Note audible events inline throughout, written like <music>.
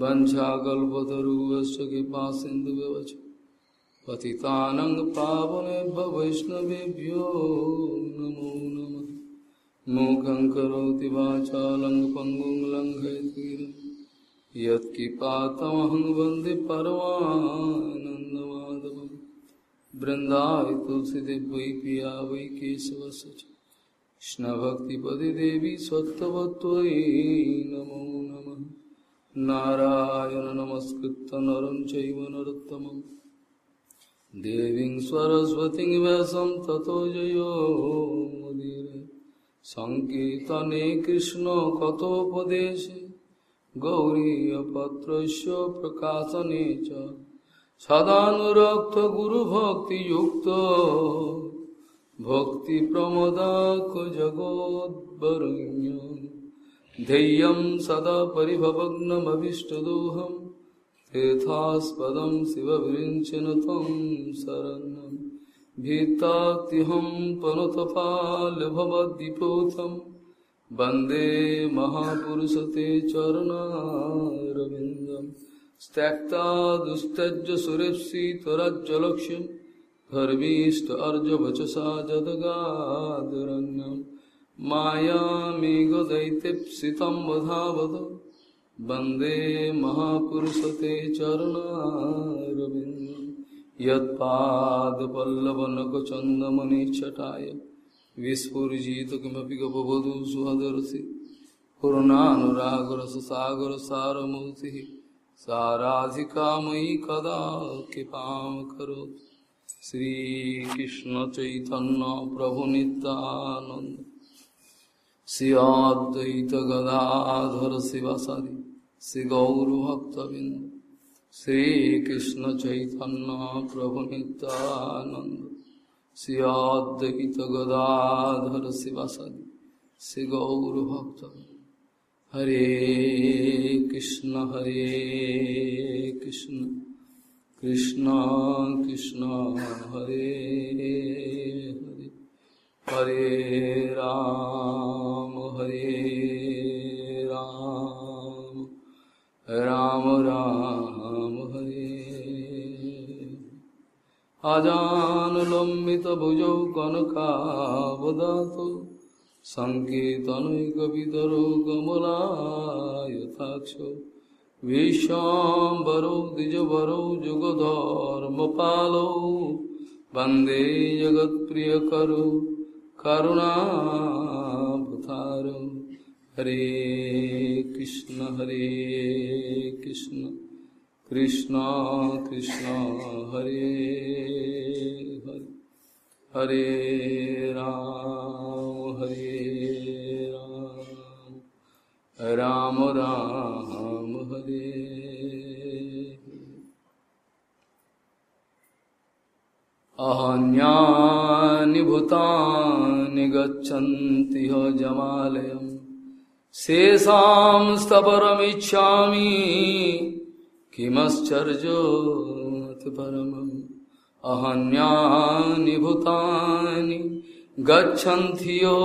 वञ्चाकल्पतरुवश्च कृपा सिन्धुव्यवच पतितानं पावनेभ्य वैष्णवेभ्यो नमो नमः। मूकं करोति वाचालं पङ्गुं लङ्घयतिरं यत्किपातमहं वंदे परमानन्दमाधवं बृन्दाय तुलसीदेव पिया वै केशवस्य कृष्णभक्तिपदे देवी सत्त्ववत्त्वयि नमो नमः নারায়ণ নমস্কৃত নরম চৈব নরোত্তম দেবীং সরস্বতী ব্যাসম ততো জয়োদীর সংকীর্তনে কৃষ্ণ কথোপদেশে গৌরীপত্র প্রকাশনে সদানুক্ত সদানুরক্ত গুরুভক্তিযুক্ত ভক্তি প্রমদাক জগদ্বরণ্য ध्येयं सदा परिभवग्नमभिष्टदोहं तीर्थास्पदं शिवविरिञ्चन तं शरणं भीतात्यहं पनुतपालभवद्दिपोतं वन्दे महापुरुषते चरणारविन्दं त्यक्ता दुस्तज्य सुरेप्सितरज्जलक्ष्यं धर्मीष्ट अर्जवचसा जदगादरण्यम् मायामेघदैत्यप्सितं वधावद वन्दे महापुरुषते चरणारविन्दं यत्पादपल्लवनखचन्दमनिच्छटाय विस्फुरिजित किमपि गपवधू सुहदर्शि पूर्णानुरागरससागरसारमूर्तिः साराधिका मयि कदा कृपां करोतु श्रीकृष्णचैतन्यप्रभुनितानन्द শ্রী অদ্বৈত গদাধর শিবাসারি শ্রী গৌরভক্তবৃন্দ শ্রী কৃষ্ণ চৈতন্য প্রভু নিত্যানন্দ শ্রী অদ্বৈত গদাধর শিবাসারি শ্রী গৌরভক্তবৃন্দ হরে কৃষ্ণ হরে কৃষ্ণ কৃষ্ণ কৃষ্ণ, হরে হরে। হরে রাম। अजानुलम्बितभुजौ कनकावदातो सङ्केतनैकवितरो कमलायथाक्षो विश्वाम्बरौ द्विजवरौ जुगधर्मपालौ वन्दे जगत्प्रियकरो करुणावतारो हरे कृष्ण हरे कृष्ण कृष्ण कृष्ण, हरे हरे हरे राम हरे राम राम राम, हरे। अहन्यानि भूतानि गच्छन्ति ह जमालयम्। शेषां स्तवरमिच्छामि किमश्चर्योऽथ परमम् अहन्यानि भूतानि गच्छन्ति यो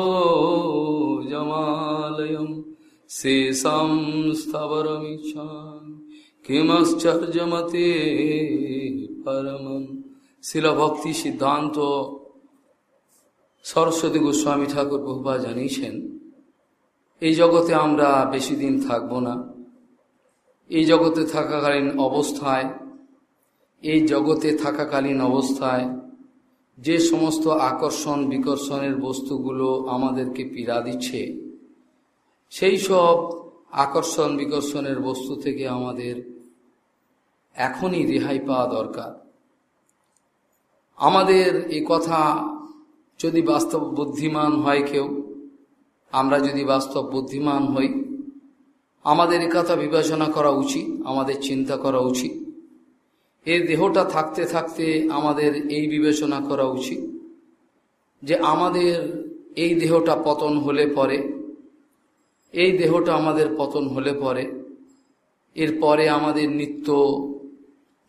जमालयम् शेषां स्तवरमिच्छामि किमश्चर्यमते परमम् শিল ভক্তি সিদ্ধান্ত সরস্বতী গোস্বামী ঠাকুর বহুবা জানিয়েছেন এই জগতে আমরা বেশি দিন থাকব না এই জগতে থাকাকালীন অবস্থায়, এই জগতে থাকাকালীন অবস্থায় যে সমস্ত আকর্ষণ বিকর্ষণের বস্তুগুলো আমাদেরকে পীড়া দিচ্ছে, সেই সব আকর্ষণ বিকর্ষণের বস্তু থেকে আমাদের এখনই রেহাই পাওয়া দরকার। আমাদের এই কথা যদি বাস্তব বুদ্ধিমান হয় কেউ, আমরা যদি বাস্তব বুদ্ধিমান হই আমাদের কথা বিবেচনা করা উচিত, আমাদের চিন্তা করা উচিত। এই দেহটা থাকতে থাকতে আমাদের এই বিবেচনা করা উচিত যে আমাদের এই দেহটা পতন হলে পরে, এই দেহটা আমাদের পতন হলে পরে এরপরে আমাদের নিত্য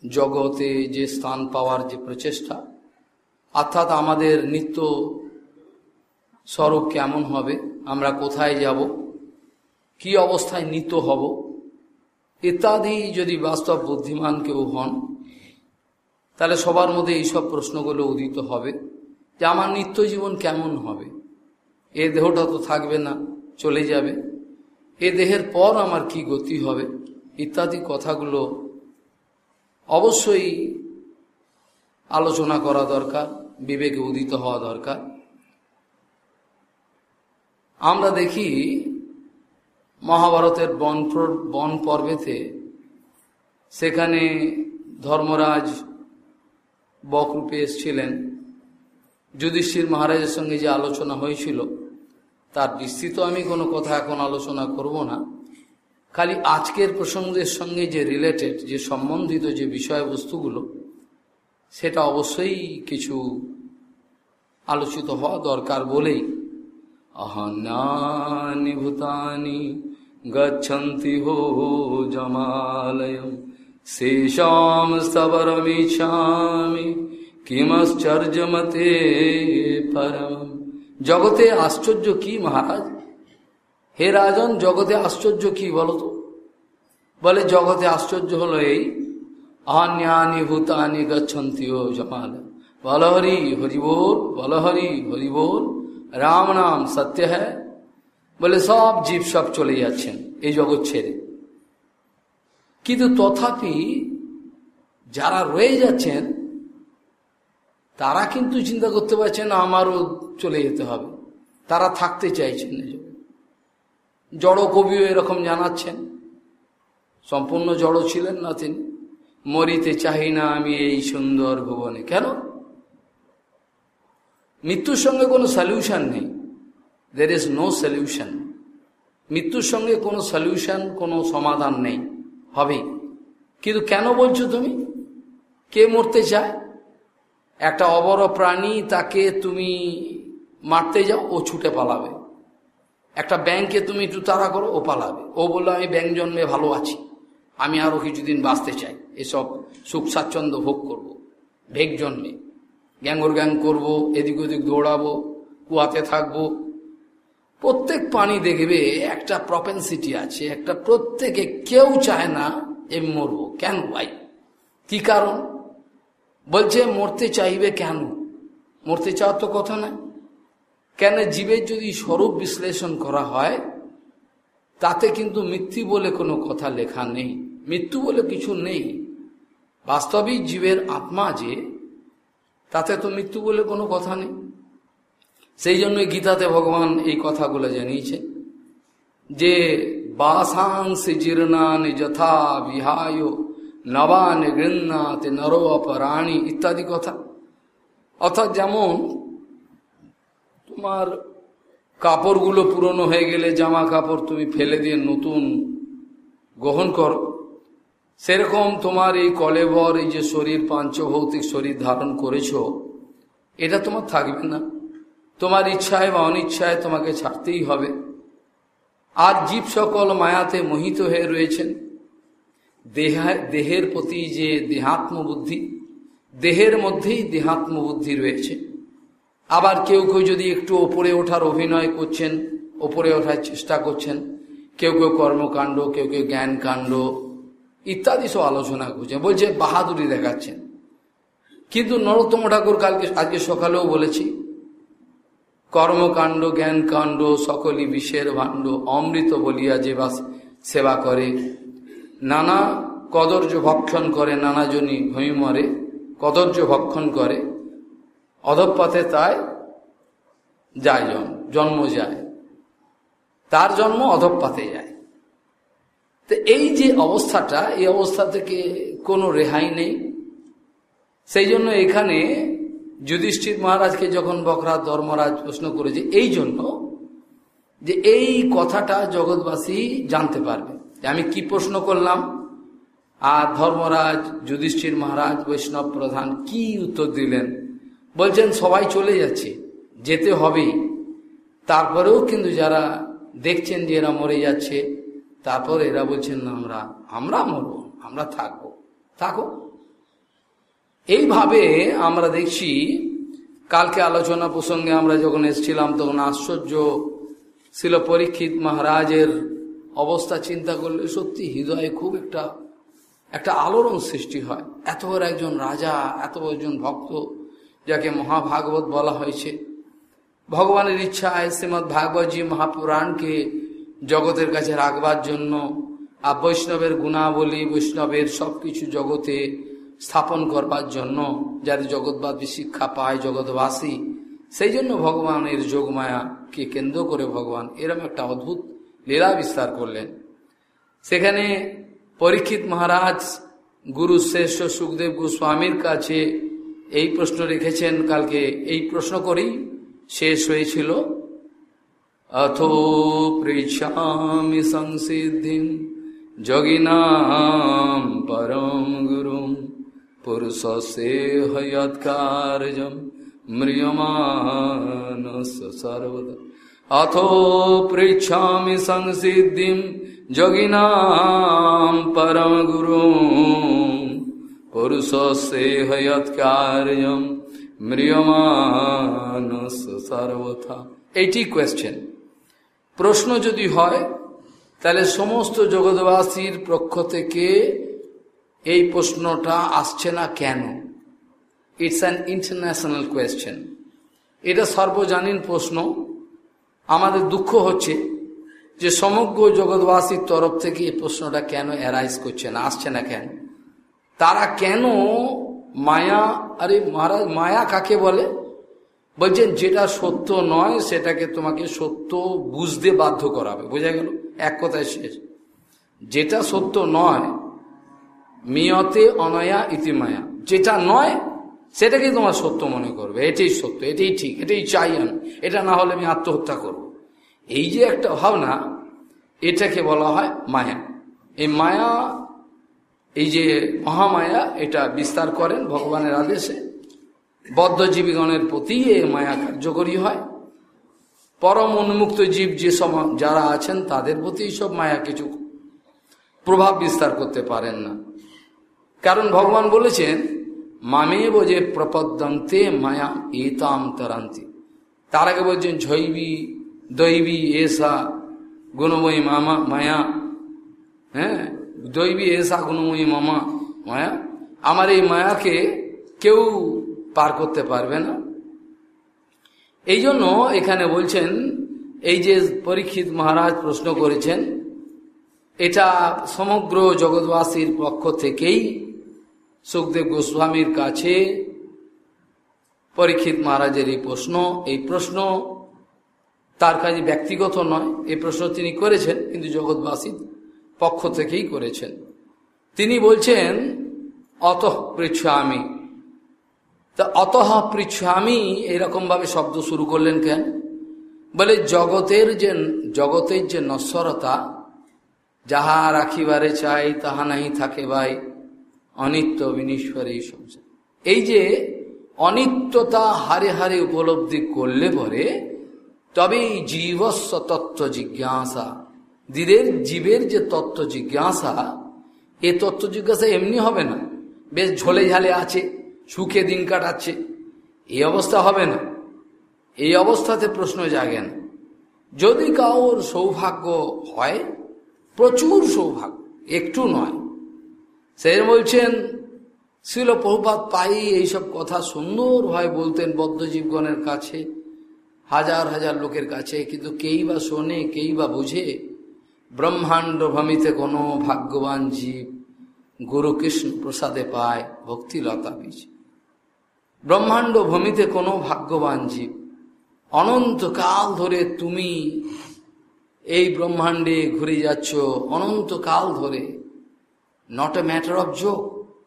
জগতে যে স্থান পাওয়ার যে প্রচেষ্টা, অর্থাৎ আমাদের নিত্য স্বরূপ কেমন হবে, আমরা কোথায় যাব কি অবস্থায় নিত হব? ইত্যাদি যদি বাস্তব বুদ্ধিমান কেউ হন, তাহলে সবার মধ্যে এইসব প্রশ্নগুলো উদিত হবে যে আমার নিত্য জীবন কেমন হবে? এ দেহটা তো থাকবে না, চলে যাবে। এ দেহের পর আমার কি গতি হবে? ইত্যাদি কথাগুলো অবশ্যই আলোচনা করা দরকার, বিবেকে উদিত হওয়া দরকার। আমরা দেখি মহাভারতের বন বন পর্বেতে সেখানে ধর্মরাজ বকরূপে এসেছিলেন। যুধিষ্ঠির মহারাজের সঙ্গে যে আলোচনা হয়েছিল, তার বিস্তৃত আমি কোনো কথা এখন আলোচনা করব না। খালি আজকের প্রসঙ্গের সঙ্গে যে রিলেটেড যে সম্বন্ধিত যে বিষয়বস্তুগুলো, সেটা অবশ্যই কিছু আলোচিত হওয়া দরকার বলেই। অহনানি ভূতানি गच्छन्ति हो जमालयम् शेषां स्तवरमिच्छामि কিমশ্চর্যমতে পরম জগতে আশ্চর্য কি মহারাজ হে রাজন জগতে আশ্চর্য কি বলতো বলে জগতে আশ্চর্য হলো এই অন্যানি ভূতানি গচ্ছন্তি ও জমাল বল হরি হরি বল বল হরি হরি বল রাম নাম সত্য হ্যাঁ বলে সব জীব সব চলে যাচ্ছেন এই জগৎ ছেড়ে। কিন্তু তথাপি যারা রয়ে যাচ্ছেন, তারা কিন্তু চিন্তা করতে পারছেন আমারও চলে যেতে হবে। তারা থাকতে চাইছেন জড় কবিও এরকম জানাচ্ছেন। সম্পূর্ণ জড় ছিলেন না তিনি। মরিতে চাহি না আমি এই সুন্দর ভুবনে। কেন? মৃত্যুর সঙ্গে কোনো সলিউশন নেই। দের ইজ নো সলিউশন মৃত্যুর সঙ্গে কোনো সলিউশন কোনো সমাধান নেই। হবে। কিন্তু কেন বলছো তুমি? কে মরতে চায়? একটা অবর প্রাণী তাকে তুমি মারতে যাও, ও ছুটে পালাবে। একটা ব্যাংকে তুমি একটু তাড়া করো, ও পালাবে। ও বলল, আমি ব্যাংক জন্মে ভালো আছি। আমি আরও কিছুদিন বাঁচতে চাই। এসব সুখ স্বাচ্ছন্দ্য ভোগ করব। ভেগ জন্মে। গ্যাঙ্গর গ্যাং করব, এদিক ওদিক দৌড়াবো, কুয়াতে থাকব প্রত্যেক প্রাণী দেখবে একটা প্রপেন্সিটি আছে, একটা প্রত্যেকে কেউ চায় না এ মরবো। কেন? ভাই কি কারণ? বলছে, মরতে চাইবে কেন? মরতে চাওয়ার তো কথা নয় কেন? জীবের যদি স্বরূপ বিশ্লেষণ করা হয়, তাতে কিন্তু মৃত্যু বলে কোনো কথা লেখা নেই। মৃত্যু বলে কিছু নেই। বাস্তবিক জীবের আত্মা যে, তাতে তো মৃত্যু বলে কোনো কথা নেই। সেই জন্য গীতাতে ভগবান এই কথাগুলো জানিয়েছে যে বাসাংশ জীর্ণান যথা বিহায়, নবান গৃহ্ণাতে নর অপরাণী ইত্যাদি কথা। অর্থাৎ যেমন তোমার কাপড়গুলো পুরনো হয়ে গেলে জামা কাপড় তুমি ফেলে দিয়ে নতুন গ্রহণ করো, সেরকম তোমার এই কলেবর, এই যে শরীর, পাঞ্চভৌতিক শরীর ধারণ করেছ, এটা তোমার থাকবে না। তোমার ইচ্ছায় বা অনিচ্ছায় তোমাকে ছাড়তেই হবে। আর জীব সকল মায়াতে মোহিত হয়ে রয়েছেন। দেহের প্রতি যে দেহাত্ম বুদ্ধি দেহের মধ্যেই দেহাত্ম বুদ্ধি রয়েছে। আবার কেউ কেউ যদি একটু ওপরে ওঠার অভিনয় করছেন, ওপরে ওঠার চেষ্টা করছেন, কেউ কেউ কর্মকাণ্ড, কেউ কেউ জ্ঞান কাণ্ড ইত্যাদি সব আলোচনা করছেন বলছে বাহাদুরি দেখাচ্ছেন। কিন্তু নরোত্তম ঠাকুর কালকে, আজকে সকালেও বলেছি কর্মকাণ্ড জ্ঞান কাণ্ড সকলই বিষের ভাণ্ড, অমৃত বলিয়া যে বাস সেবা করে, নানা কদর্য ভক্ষণ করে, নানাজনী ভূমিমরে কদর্য ভক্ষণ করে অধপাতে তাই যায় জন্ম জন্ম যায়। তার জন্ম অধপাতে যায়। তো এই যে অবস্থাটা, এই অবস্থা থেকে কোনো রেহাই নেই। সেই জন্য এখানে যুধিষ্ঠির মহারাজকে যখন বকরা ধর্মরাজ প্রশ্ন করেছে, এই জন্য যে এই কথাটা জগৎবাসী জানতে পারবে। আমি কি প্রশ্ন করলাম? আর ধর্মরাজ, যুধিষ্ঠির মহারাজ, বৈষ্ণব প্রধান কি উত্তর দিলেন? বলছেন, সবাই চলে যাচ্ছে, যেতে হবেই। তারপরেও কিন্তু যারা দেখছেন যে এরা মরে যাচ্ছে, তারপর এরা বলছেন আমরা আমরা মরব, আমরা থাকব। থাকো। এইভাবে আমরা দেখছি, কালকে আলোচনা প্রসঙ্গে আমরা যখন এসেছিলাম, তখন আশ্চর্য ছিল পরীক্ষিত মহারাজের অবস্থা, চিন্তা করলে সত্যি হৃদয়ে খুব একটা একটা আলোড়ন সৃষ্টি হয়। এত বড় একজন রাজা, এত একজন ভক্ত, যাকে মহাভাগবত বলা হয়েছে। ভগবানের ইচ্ছায় শ্রীমৎ ভাগবতী মহাপুরাণকে জগতের কাছে রাখবার জন্য, আর বৈষ্ণবের গুণাবলী, বৈষ্ণবের সব কিছু জগতে স্থাপন করবার জন্য যাতে জগৎবাদী শিক্ষা পায় জগৎবাসী, সেই জন্য ভগবানের যোগমায়াকে কেন্দ্র করে ভগবান এরম একটা অদ্ভুত লীলা বিস্তার করলেন। সেখানে পরীক্ষিত মহারাজ গুরু শ্রেষ্ঠ সুখদেব গোস্বামীর কাছে এই প্রশ্ন রেখেছেন, কালকে এই প্রশ্ন করেই শেষ হয়েছিল। অথো পৃচ্ছামি যোগিনাম পরম গুরু পুরুষ সে হয়ৎকার্যম ম্রিয়মানস সর্বদা অথো পৃচ্ছামি সংসিদ্ধি যোগিনাম পরম গুরু পুরুষ সে হয়ৎকার্যম ম্রিয়মানস সর্বথা এইটি কোয়েশ্চেন প্রশ্ন যদি হয়, তাহলে সমস্ত জগৎবাসীর পক্ষ থেকে এই প্রশ্নটা আসছে না কেন? ইটস অ্যান ইন্টারন্যাশনাল কোয়েশ্চেন এটা সর্বজনীন প্রশ্ন। আমাদের দুঃখ হচ্ছে যে সমগ্র জগৎবাসীর তরফ থেকে এই প্রশ্নটা কেন অ্যারাইজ করছে না, আসছে না কেন? তারা কেন মায়া, আরে মহারাজ মায়া কাকে বলে? বলছেন, যেটা সত্য নয়, সেটাকে তোমাকে সত্য বুঝতে বাধ্য করাবে। বোঝা গেল? এক কথায় শেষ। যেটা সত্য নয় মিয়তে অনয়া ইতিমায়া। যেটা নয় সেটাকে তোমার সত্য মনে করবে? এটাই সত্য, এটাই ঠিক, এটাই চাই আমি। এটা না হলে আমি আত্মহত্যা করব। এই যে একটা ভাবনা, এটাকে বলা হয় মায়া। এই মায়া, এই যে মহামায়া, এটা বিস্তার করেন ভগবানের আদেশে। বদ্ধজীবীগণের প্রতি এ মায়া কার্যকরী হয়। পরম উন্মুক্ত জীব যে যারা আছেন, তাদের প্রতি সব মায়া কিছু প্রভাব বিস্তার করতে পারেন না। কারণ ভগবান বলেছেন মামে বোঝে প্রপদ্যন্তে মায়া ইতাম তরান্তি। তার আগে বলছেন, ঝৈবী, দৈবী, এসা, গুণময়ী মামা, মায়া। হ্যাঁ? দৈবী, এসা, গুণময়ী মামা, মায়া। আমার এই মায়াকে কেউ পার করতে পারবে না। এই জন্য এখানে বলছেন, এই যে পরীক্ষিত মহারাজ প্রশ্ন করেছেন, এটা সমগ্র জগৎবাসীর পক্ষ থেকেই সুখদেব গোস্বামীর কাছে পরীক্ষিত মহারাজের এই প্রশ্ন এই প্রশ্ন তার কাছে ব্যক্তিগত নয় এই প্রশ্ন তিনি করেছেন, কিন্তু জগৎবাসীর পক্ষ থেকেই করেছেন। তিনি বলছেন, অত পৃচ্ছামি। তা অতঃ পৃচ্ছামি এরকমভাবে শব্দ শুরু করলেন কেন? বলে জগতের যে জগতের যে নশ্বরতা, যাহা রাখিবারে চাই, তাহা নাহি থাকে ভাই। অনিত্য, বিনীশ্বর এই সংসার। এই যে অনিত্যতা হারে হারে উপলব্ধি করলে পরে তবে এই জীবস্ব তত্ত্ব জিজ্ঞাসা, দিদের জীবের যে তত্ত্ব জিজ্ঞাসা, এ তত্ত্ব জিজ্ঞাসা এমনি হবে না। বেশ ঝোলে ঝালে আছে, সুখে দিন কাটাচ্ছে এই অবস্থা হবে না। এই অবস্থাতে প্রশ্ন জাগে না। যদি কাউর সৌভাগ্য হয়, প্রচুর সৌভাগ্য, একটু নয় সে বলছেন, শিল প্রভুপাত পাই এইসব কথা সুন্দরভাবে বলতেন বদ্ধজীবগণের কাছে, হাজার হাজার লোকের কাছে, কিন্তু কেই বা শোনে, কেই বা বুঝে, ব্রহ্মাণ্ড ভ্রমিতে কোনো ভাগ্যবান জীব গুরু কৃষ্ণ প্রসাদে পায় ভক্তিলতা বীজ। ব্রহ্মাণ্ড ভূমিতে কোনো ভাগ্যবান জীব, অনন্তকাল ধরে তুমি এই ব্রহ্মাণ্ডে ঘুরে যাচ্ছ, অনন্তকাল ধরে not a matter of joke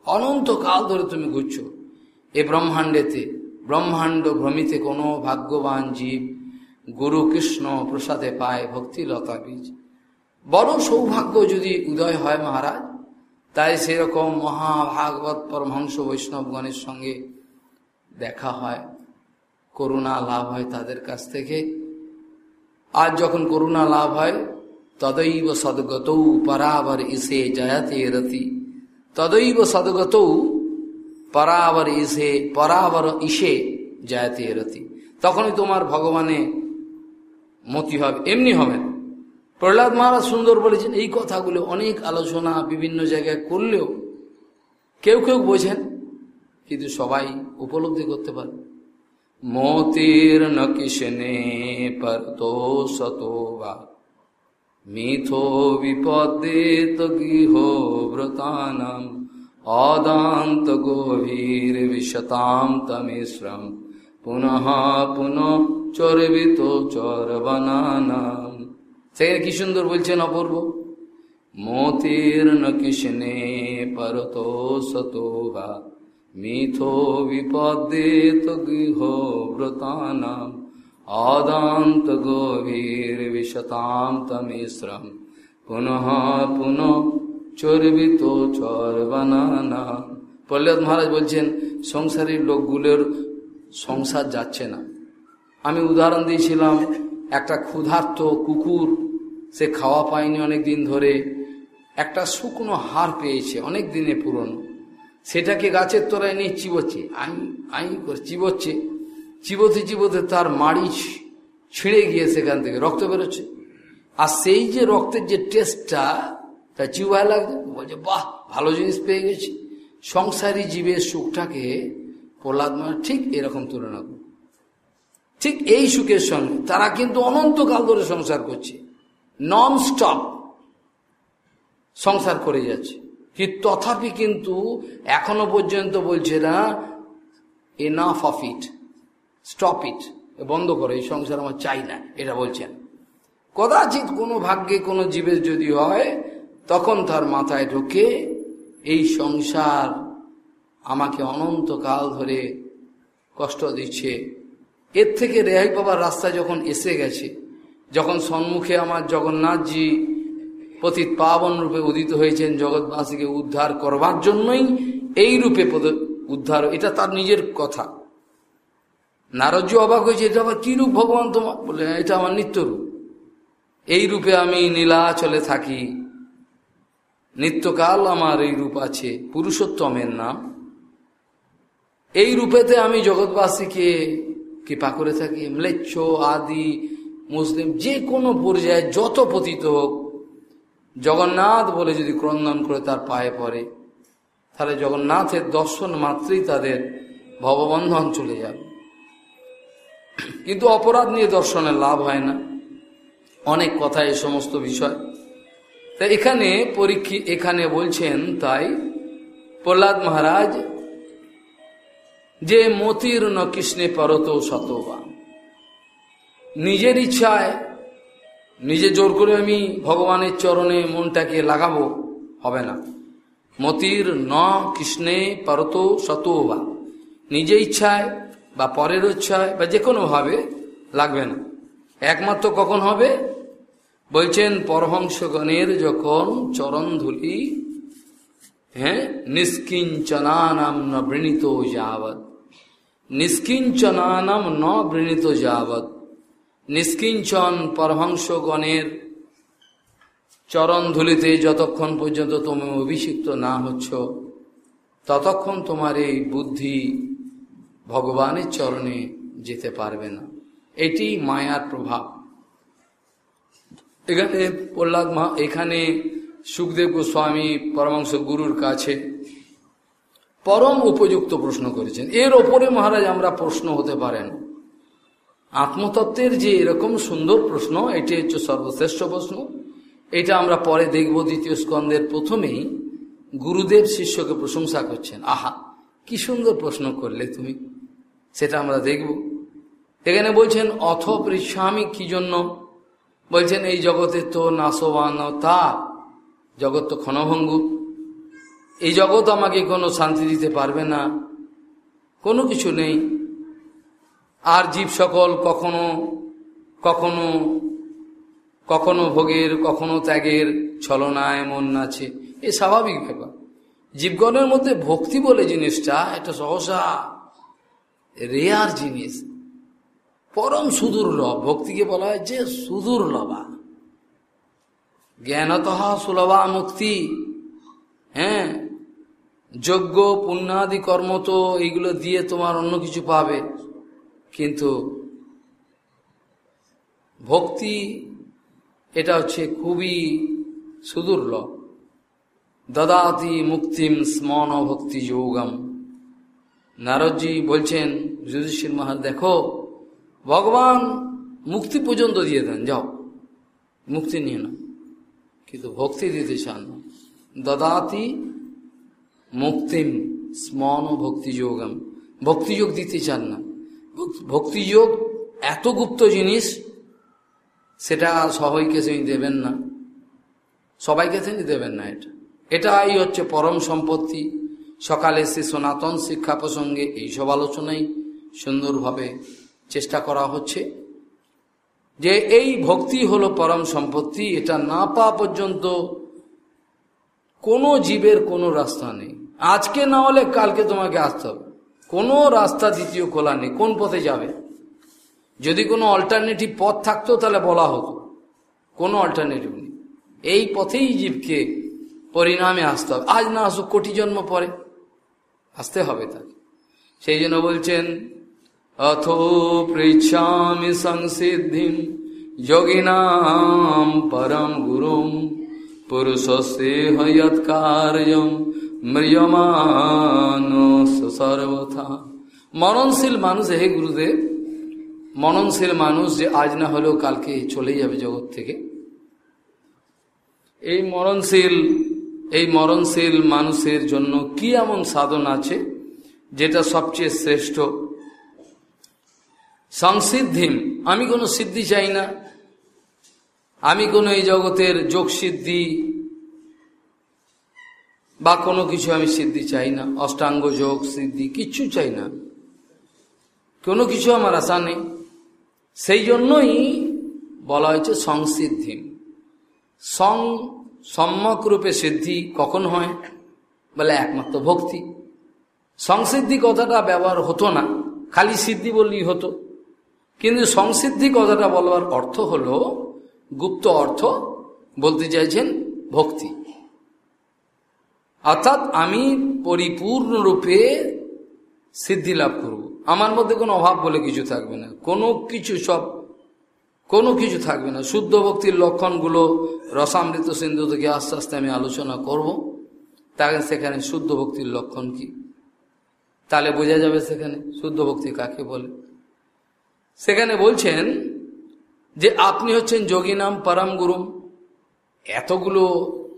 অনন্তকাল ধরে তুমি ঘুরছো। এ ব্রহ্মাণ্ডেতে, ব্রহ্মাণ্ড ভ্রমিতে কোনো ভাগ্যবান জীব গুরু কৃষ্ণ প্রসাদে পায় ভক্তিলতা বীজ। বড় সৌভাগ্য যদি উদয় হয় মহারাজ, তাই সেরকম মহাভাগবত পরমহংস বৈষ্ণবগণের সঙ্গে দেখা হয়। করুণা লাভ হয় তাদের কাছ থেকে। আর যখন করুণা লাভ হয় তদৈব সদগতৌ পরাবর ইসে জয়াতে রতি। তদৈব সদগতৌ পরাবর ইসে পরাবর ইসে জয়াতে রতি। তখনই তোমার ভগবানে মতি হবে। এমনি হবে। প্রহ্লাদ মহারাজ সুন্দর বলেছেন, এই কথাগুলো অনেক আলোচনা বিভিন্ন জায়গায় করলেও কেউ কেউ বোঝেন, কিন্তু সবাই উপলব্ধি করতে পারে। মতির ন কিশনে তো বা মিথো বিপদেত গৃহ ব্রতানাম, অদান্ত গভীর বিশতাম তমিশ্রম, পুনঃ পুনঃ চর্বিত চরবনানাম। সেখানে কি সুন্দর বলছেন অপূর্ব? মতির ন কৃষ্ণে পরতো সতোগা মিথো বিপদেত গৃহ বিশতাম তমিশ্রম পুনঃ পুনঃ চর্বিত চর প্রহ্লাদ মহারাজ বলছেন, সংসারের লোকগুলোর সংসার যাচ্ছে না। আমি উদাহরণ দিয়েছিলাম, একটা ক্ষুধার্ত কুকুর, সে খাওয়া পায়নি অনেক দিন ধরে, একটা শুকনো হার পেয়েছে অনেক দিনে পুরনো। সেটাকে গাছের তলায় নিয়ে চিবোচ্ছে। আই আই করে চিবোচ্ছে। চিবোতে চিবোতে তার মাড়ি ছিঁড়ে গিয়ে সেখান থেকে রক্ত বেরোচ্ছে। আর সেই যে রক্তের যে টেস্টটা, তা চিবায় লাগছে। বলছে, বাহ, ভালো জিনিস পেয়ে গেছি। সংসারী জীবের সুখটাকে প্রহ্লাদ ঠিক এরকম তুলনা করে ঠিক এই সুখের সঙ্গে তারা কিন্তু অনন্তকাল ধরে সংসার করছে। নন স্টপ সংসার করে যাচ্ছে। কি তথাপি কিন্তু এখনও পর্যন্ত বলছে না enough of it stop it বন্ধ করো, এই সংসার আমার চাই না, এটা বলছেন। কদাচিৎ কোনো ভাগ্যে, কোনো জীবের যদি হয়, তখন তার মাথায় ঢোকে এই সংসার আমাকে অনন্তকাল ধরে কষ্ট দিচ্ছে। এর থেকে রেহাই পাবার রাস্তা যখন এসে গেছে, যখন সম্মুখে আমার জগন্নাথজি পতিত পাবন রূপে উদিত হয়েছেন জগৎবাসীকে উদ্ধার করবার জন্যই, এই রূপে উদ্ধার এটা তার নিজের কথা। নারজ্য অবাক হয়েছে, এটা আবার রূপ ভগবান তোমার? বলে, এটা আমার নিত্য রূপ। এই রূপে আমি নীলাচলে থাকি। নিত্যকাল আমার এই রূপ আছে। পুরুষোত্তমের নাম। এই রূপেতে আমি জগৎবাসীকে কৃপা করে থাকি। ম্লেচ্ছ, আদি, মুসলিম, যে কোনো পর্যায়ে যত পতিত হোক, জগন্নাথ বলে যদি ক্রন্দন করে তার পায়ে পড়ে, তাহলে জগন্নাথের দর্শন মাত্রই তাদের ভববন্ধন চলে যাবে। কিন্তু অপরাধ নিয়ে দর্শনের লাভ হয় না। অনেক কথা এই সমস্ত বিষয়। তা এখানে পরীক্ষি, এখানে বলছেন তাই প্রহ্লাদ মহারাজ, যে মতির ন কৃষ্ণে পরত শতবা নিজের ইচ্ছায় নিজে জোর করে আমি ভগবানের চরণে মনটাকে লাগাবো, হবে না। মতির ন কৃষ্ণে পরত শতবা নিজে ইচ্ছায় বা পরের ইচ্ছায় বা যে কোনোভাবে লাগবে না। একমাত্র কখন হবে? বলছেন, পরহংসগণের যখন চরণ ধুলি হ্যাঁ নিষ্কিঞ্চনানাম ন বৃণীত যাবৎ। নিষ্কিঞ্চনানাম ন বৃণীত যাবৎ। নিষ্কিঞ্চন পরহংসগণের চরণ ধুলিতে যতক্ষণ পর্যন্ত তুমি অভিষিক্ত না হচ্ছ, ততক্ষণ তোমার এই বুদ্ধি ভগবানের চরণে যেতে পারবে না। এটি মায়ার প্রভাব। এখানে প্রহ্লাদ মা এখানে সুখদেব গোস্বামী পরমাংশ গুরুর কাছে পরম উপযুক্ত প্রশ্ন করেছেন। এর ওপরে মহারাজ, আমরা প্রশ্ন হতে পারেন আত্মতত্ত্বের যে এরকম সুন্দর প্রশ্ন, এটি হচ্ছে সর্বশ্রেষ্ঠ প্রশ্ন। এটা আমরা পরে দেখব দ্বিতীয় স্কন্ধের প্রথমেই। গুরুদেব শিষ্যকে প্রশংসা করছেন। আহা, কি সুন্দর প্রশ্ন করলে তুমি। সেটা আমরা দেখব। এখানে বলছেন অথ পৃষ্ঠামি কি জন্য? বলছেন, এই জগতে তো নাশবানতা জগৎ তো ক্ষণভঙ্গু। এই জগৎ আমাকে কোনো শান্তি দিতে পারবে না, কোনো কিছু নেই। আর জীব সকল কখনো কখনো কখনো ভোগের, কখনো ত্যাগের ছলনায় মন আছে এ স্বাভাবিক ব্যাপার। জীবগণের মধ্যে ভক্তি বলে জিনিসটা, এটা সহসা রেয়ার জিনিস। পরম সুদূর্লভ ভক্তিকে বলা হয় যে সুদূর্লভা জ্ঞানতঃ সুলভা মুক্তি। হ্যাঁ? যজ্ঞ, পুণ্যাদি, কর্ম তো এইগুলো দিয়ে তোমার অন্য কিছু পাবে। কিন্তু ভক্তি, এটা হচ্ছে খুবই সুদূর্লভ দদাতি মুক্তিম স্মন ভক্তি যোগম নারদজি বলছেন, যুধিষ্ঠির মহারাজ, দেখো, ভগবান মুক্তি পর্যন্ত দিয়ে দেন, যাও। মুক্তি নিয়ে না কিন্তু ভক্তি দিতে চান না। দদাতি মুক্তিম স্মন ভক্তিযোগম। ভক্তিযোগ দিতে চান না। ভক্তিযোগ এত গুপ্ত জিনিস, সেটা সবাইকে তিনি দেবেন না। সবাইকে তিনি দেবেন না এটা। এটাই হচ্ছে পরম সম্পত্তি। সকালে সে সনাতন শিক্ষা প্রসঙ্গে এইসব আলোচনাই সুন্দরভাবে চেষ্টা করা হচ্ছে যে এই ভক্তি হলো পরম সম্পত্তি, এটা না পাওয়া পর্যন্ত কোনো জীবের কোনো রাস্তা নেই। আজকে না হলে কালকে তোমাকে আসতে হবে। কোনো রাস্তা দ্বিতীয় খোলা নেই। কোন পথে যাবে? যদি কোনো অল্টারনেটিভ পথ থাকতো তাহলে বলা হতো। কোনো অল্টারনেটিভ নেই। এই পথেই জীবকে পরিণামে আসতে হবে। আজ না আসুক, কোটি জন্ম পরে। আসতে হবে তাকে। সেই জন্য বলছেন, অথো পৃচ্ছামি সংসিদ্ধিম যোগিনাম পরম গুরুম ম্রিয়মান সর্বথা মরণশীল মানুষ, হে গুরুদেব, মননশীল মানুষ যে আজ না হলেও কালকে চলে যাবে জগৎ থেকে। এই মরণশীল এই মরণশীল মানুষের জন্য কি এমন সাধন আছে যেটা সবচেয়ে শ্রেষ্ঠ? সংসিদ্ধিম। আমি কোনো সিদ্ধি চাই না। আমি কোনো এই জগতের যোগ সিদ্ধি বা কোনো কিছু আমি সিদ্ধি চাই না। অষ্টাঙ্গ যোগ সিদ্ধি কিচ্ছু চাই না। কোনো কিছু আমার আশা নেই। সেই জন্যই বলা হয়েছে সংসিদ্ধি সং সম্যক রূপে সিদ্ধি কখন হয়? বলে একমাত্র ভক্তি। সংসিদ্ধি কথাটা ব্যবহার হতো না, খালি সিদ্ধি বললেই হতো। কিন্তু সংসিদ্ধি কথাটা বলবার অর্থ হল, গুপ্ত অর্থ বলতে চাইছেন ভক্তি। অর্থাৎ আমি পরিপূর্ণরূপে সিদ্ধি লাভ করব। আমার মধ্যে কোনো অভাব বলে কিছু থাকবে না। কোনো কিছু সব কোনো কিছু থাকবে না। শুদ্ধ ভক্তির লক্ষণগুলো রসামৃত সিন্ধু থেকে আস্তে আস্তে আমি আলোচনা করব। তাকে সেখানে শুদ্ধ ভক্তির লক্ষণ কি? তাহলে বোঝা যাবে সেখানে শুদ্ধ ভক্তি কাকে বলে। সেখানে বলছেন যে আপনি হচ্ছেন যোগী নাম পরম গুরুম এতগুলো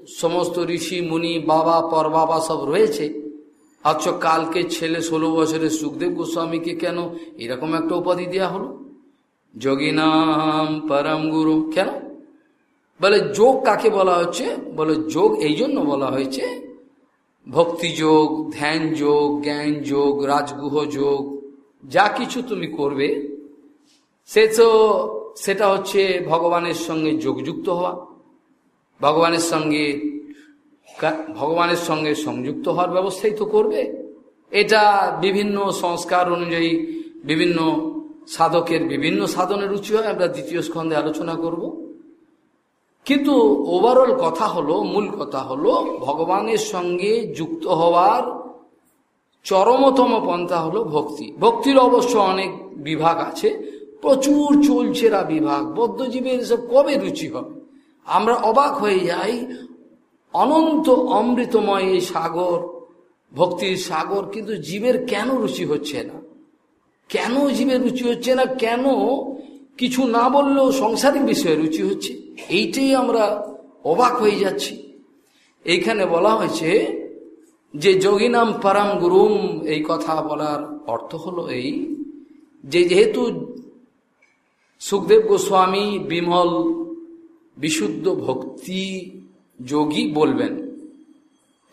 সমস্ত ঋষি, মুনি, বাবা পর বাবা সব রয়েছে। আচ্ছা কালকে ছেলে ষোলো বছরের সুখদেব গোস্বামীকে কেন এরকম একটা উপাধি দেওয়া হলো? যোগী নাম পরম গুরু, কেন? বলে যোগ কাকে বলা হচ্ছে? বলে যোগ এই জন্য বলা হয়েছে, ভক্তি যোগ, ধ্যান যোগ, জ্ঞান যোগ, রাজগুহ যোগ, যা কিছু তুমি করবে, সে তো সেটা হচ্ছে ভগবানের সঙ্গে যোগযুক্ত হওয়া, ভগবানের সঙ্গে ভগবানের সঙ্গে সংযুক্ত হওয়ার ব্যবস্থাই তো করবে। এটা বিভিন্ন সংস্কার অনুযায়ী বিভিন্ন সাধকের বিভিন্ন সাধনের রুচি হয়, আমরা দ্বিতীয় স্কন্ধে আলোচনা করব। কিন্তু ওভারঅল কথা হলো, মূল কথা হলো, ভগবানের সঙ্গে যুক্ত হওয়ার চরমতম পন্থা হলো ভক্তি। ভক্তির অবশ্য অনেক বিভাগ আছে, প্রচুর চলছেরা বিভাগ, বদ্ধজীবের এসব কবে রুচি হবে? আমরা অবাক হয়ে যাই, অনন্ত অমৃতময় এই সাগর, ভক্তির সাগর, কিন্তু জীবের কেন রুচি হচ্ছে না? কেন জীবের রুচি হচ্ছে না? কেন কিছু না বললেও সংসারিক বিষয়ে রুচি হচ্ছে? এইটাই আমরা অবাক হয়ে যাচ্ছি। এইখানে বলা হয়েছে যে যোগিনাম পারাম গুরুম, এই কথা বলার অর্থ হলো এই যে যেহেতু সুখদেব গোস্বামী বিমল বিশুদ্ধ ভক্তি যোগী বলবেন,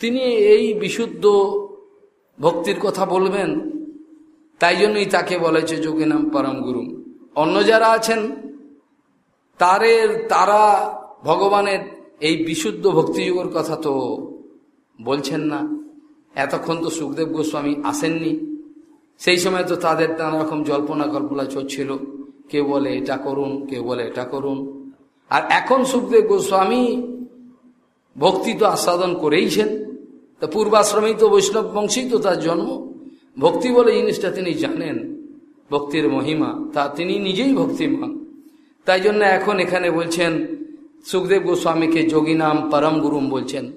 তিনি এই বিশুদ্ধ ভক্তির কথা বলবেন। তাই জন্যই তাকে বলেছে যোগী নাম পরম গুরু। অন্য যারা আছেন তারের তারা ভগবানের এই বিশুদ্ধ ভক্তিযুগের কথা তো বলছেন না। এতক্ষণ তো সুখদেব গোস্বামী আসেননি। সেই সময় তো তাদের নানা রকম জল্পনা কল্পনা চলছিল। কেউ বলে এটা করুন, কেউ বলে এটা করুন। আর এখন সুখদেব গোস্বামী ভক্তি তো আস্বাদন করেইছেন। তা পূর্বাশ্রমেই তো বৈষ্ণব বংশেই তো তার জন্ম। ভক্তি বলে জিনিসটা তিনি জানেন, ভক্তির মহিমা, তা তিনি নিজেই ভক্তিমান। তাই জন্য এখন এখানে বলছেন, সুখদেব গোস্বামীকে যোগী নাম পরম গুরুম বলছেন।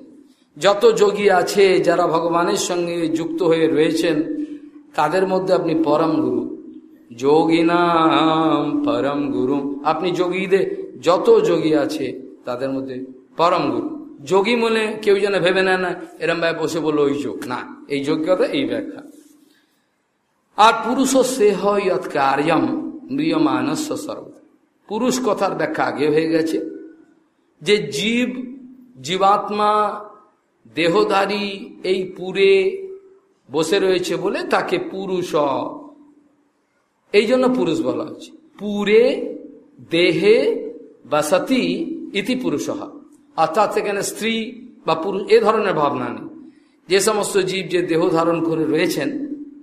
যত যোগী আছে, যারা ভগবানের সঙ্গে যুক্ত হয়ে রয়েছেন, তাদের মধ্যে আপনি পরম গুরু। যোগী নাম পরম গুরু। আপনি যোগীদের, যত যোগী আছে, তাদের মধ্যে পরম গুরু। যোগী মনে কেউ যেন ভেবে নেয় না, এরম ভাই বসে বলল, ওই যোগ, না, এই যোগ্যতা, এই ব্যাখ্যা। আর পুরুষ সে হয় কার্যম মৃয়মানস্য সর্ব। পুরুষ কথার ব্যাখ্যা আগে হয়ে গেছে। যে জীব, জীবাত্মা, দেহধারী এই পুরে বসে রয়েছে বলে তাকে পুরুষ এই জন্য পুরুষ বলা হচ্ছে। পুরে, দেহে বা সতী ইতি পুরুষ অর্থাৎ সেখানে স্ত্রী বা পুরুষ এ ধরনের ভাবনা নেই। যে সমস্ত জীব যে দেহ ধারণ করে রয়েছেন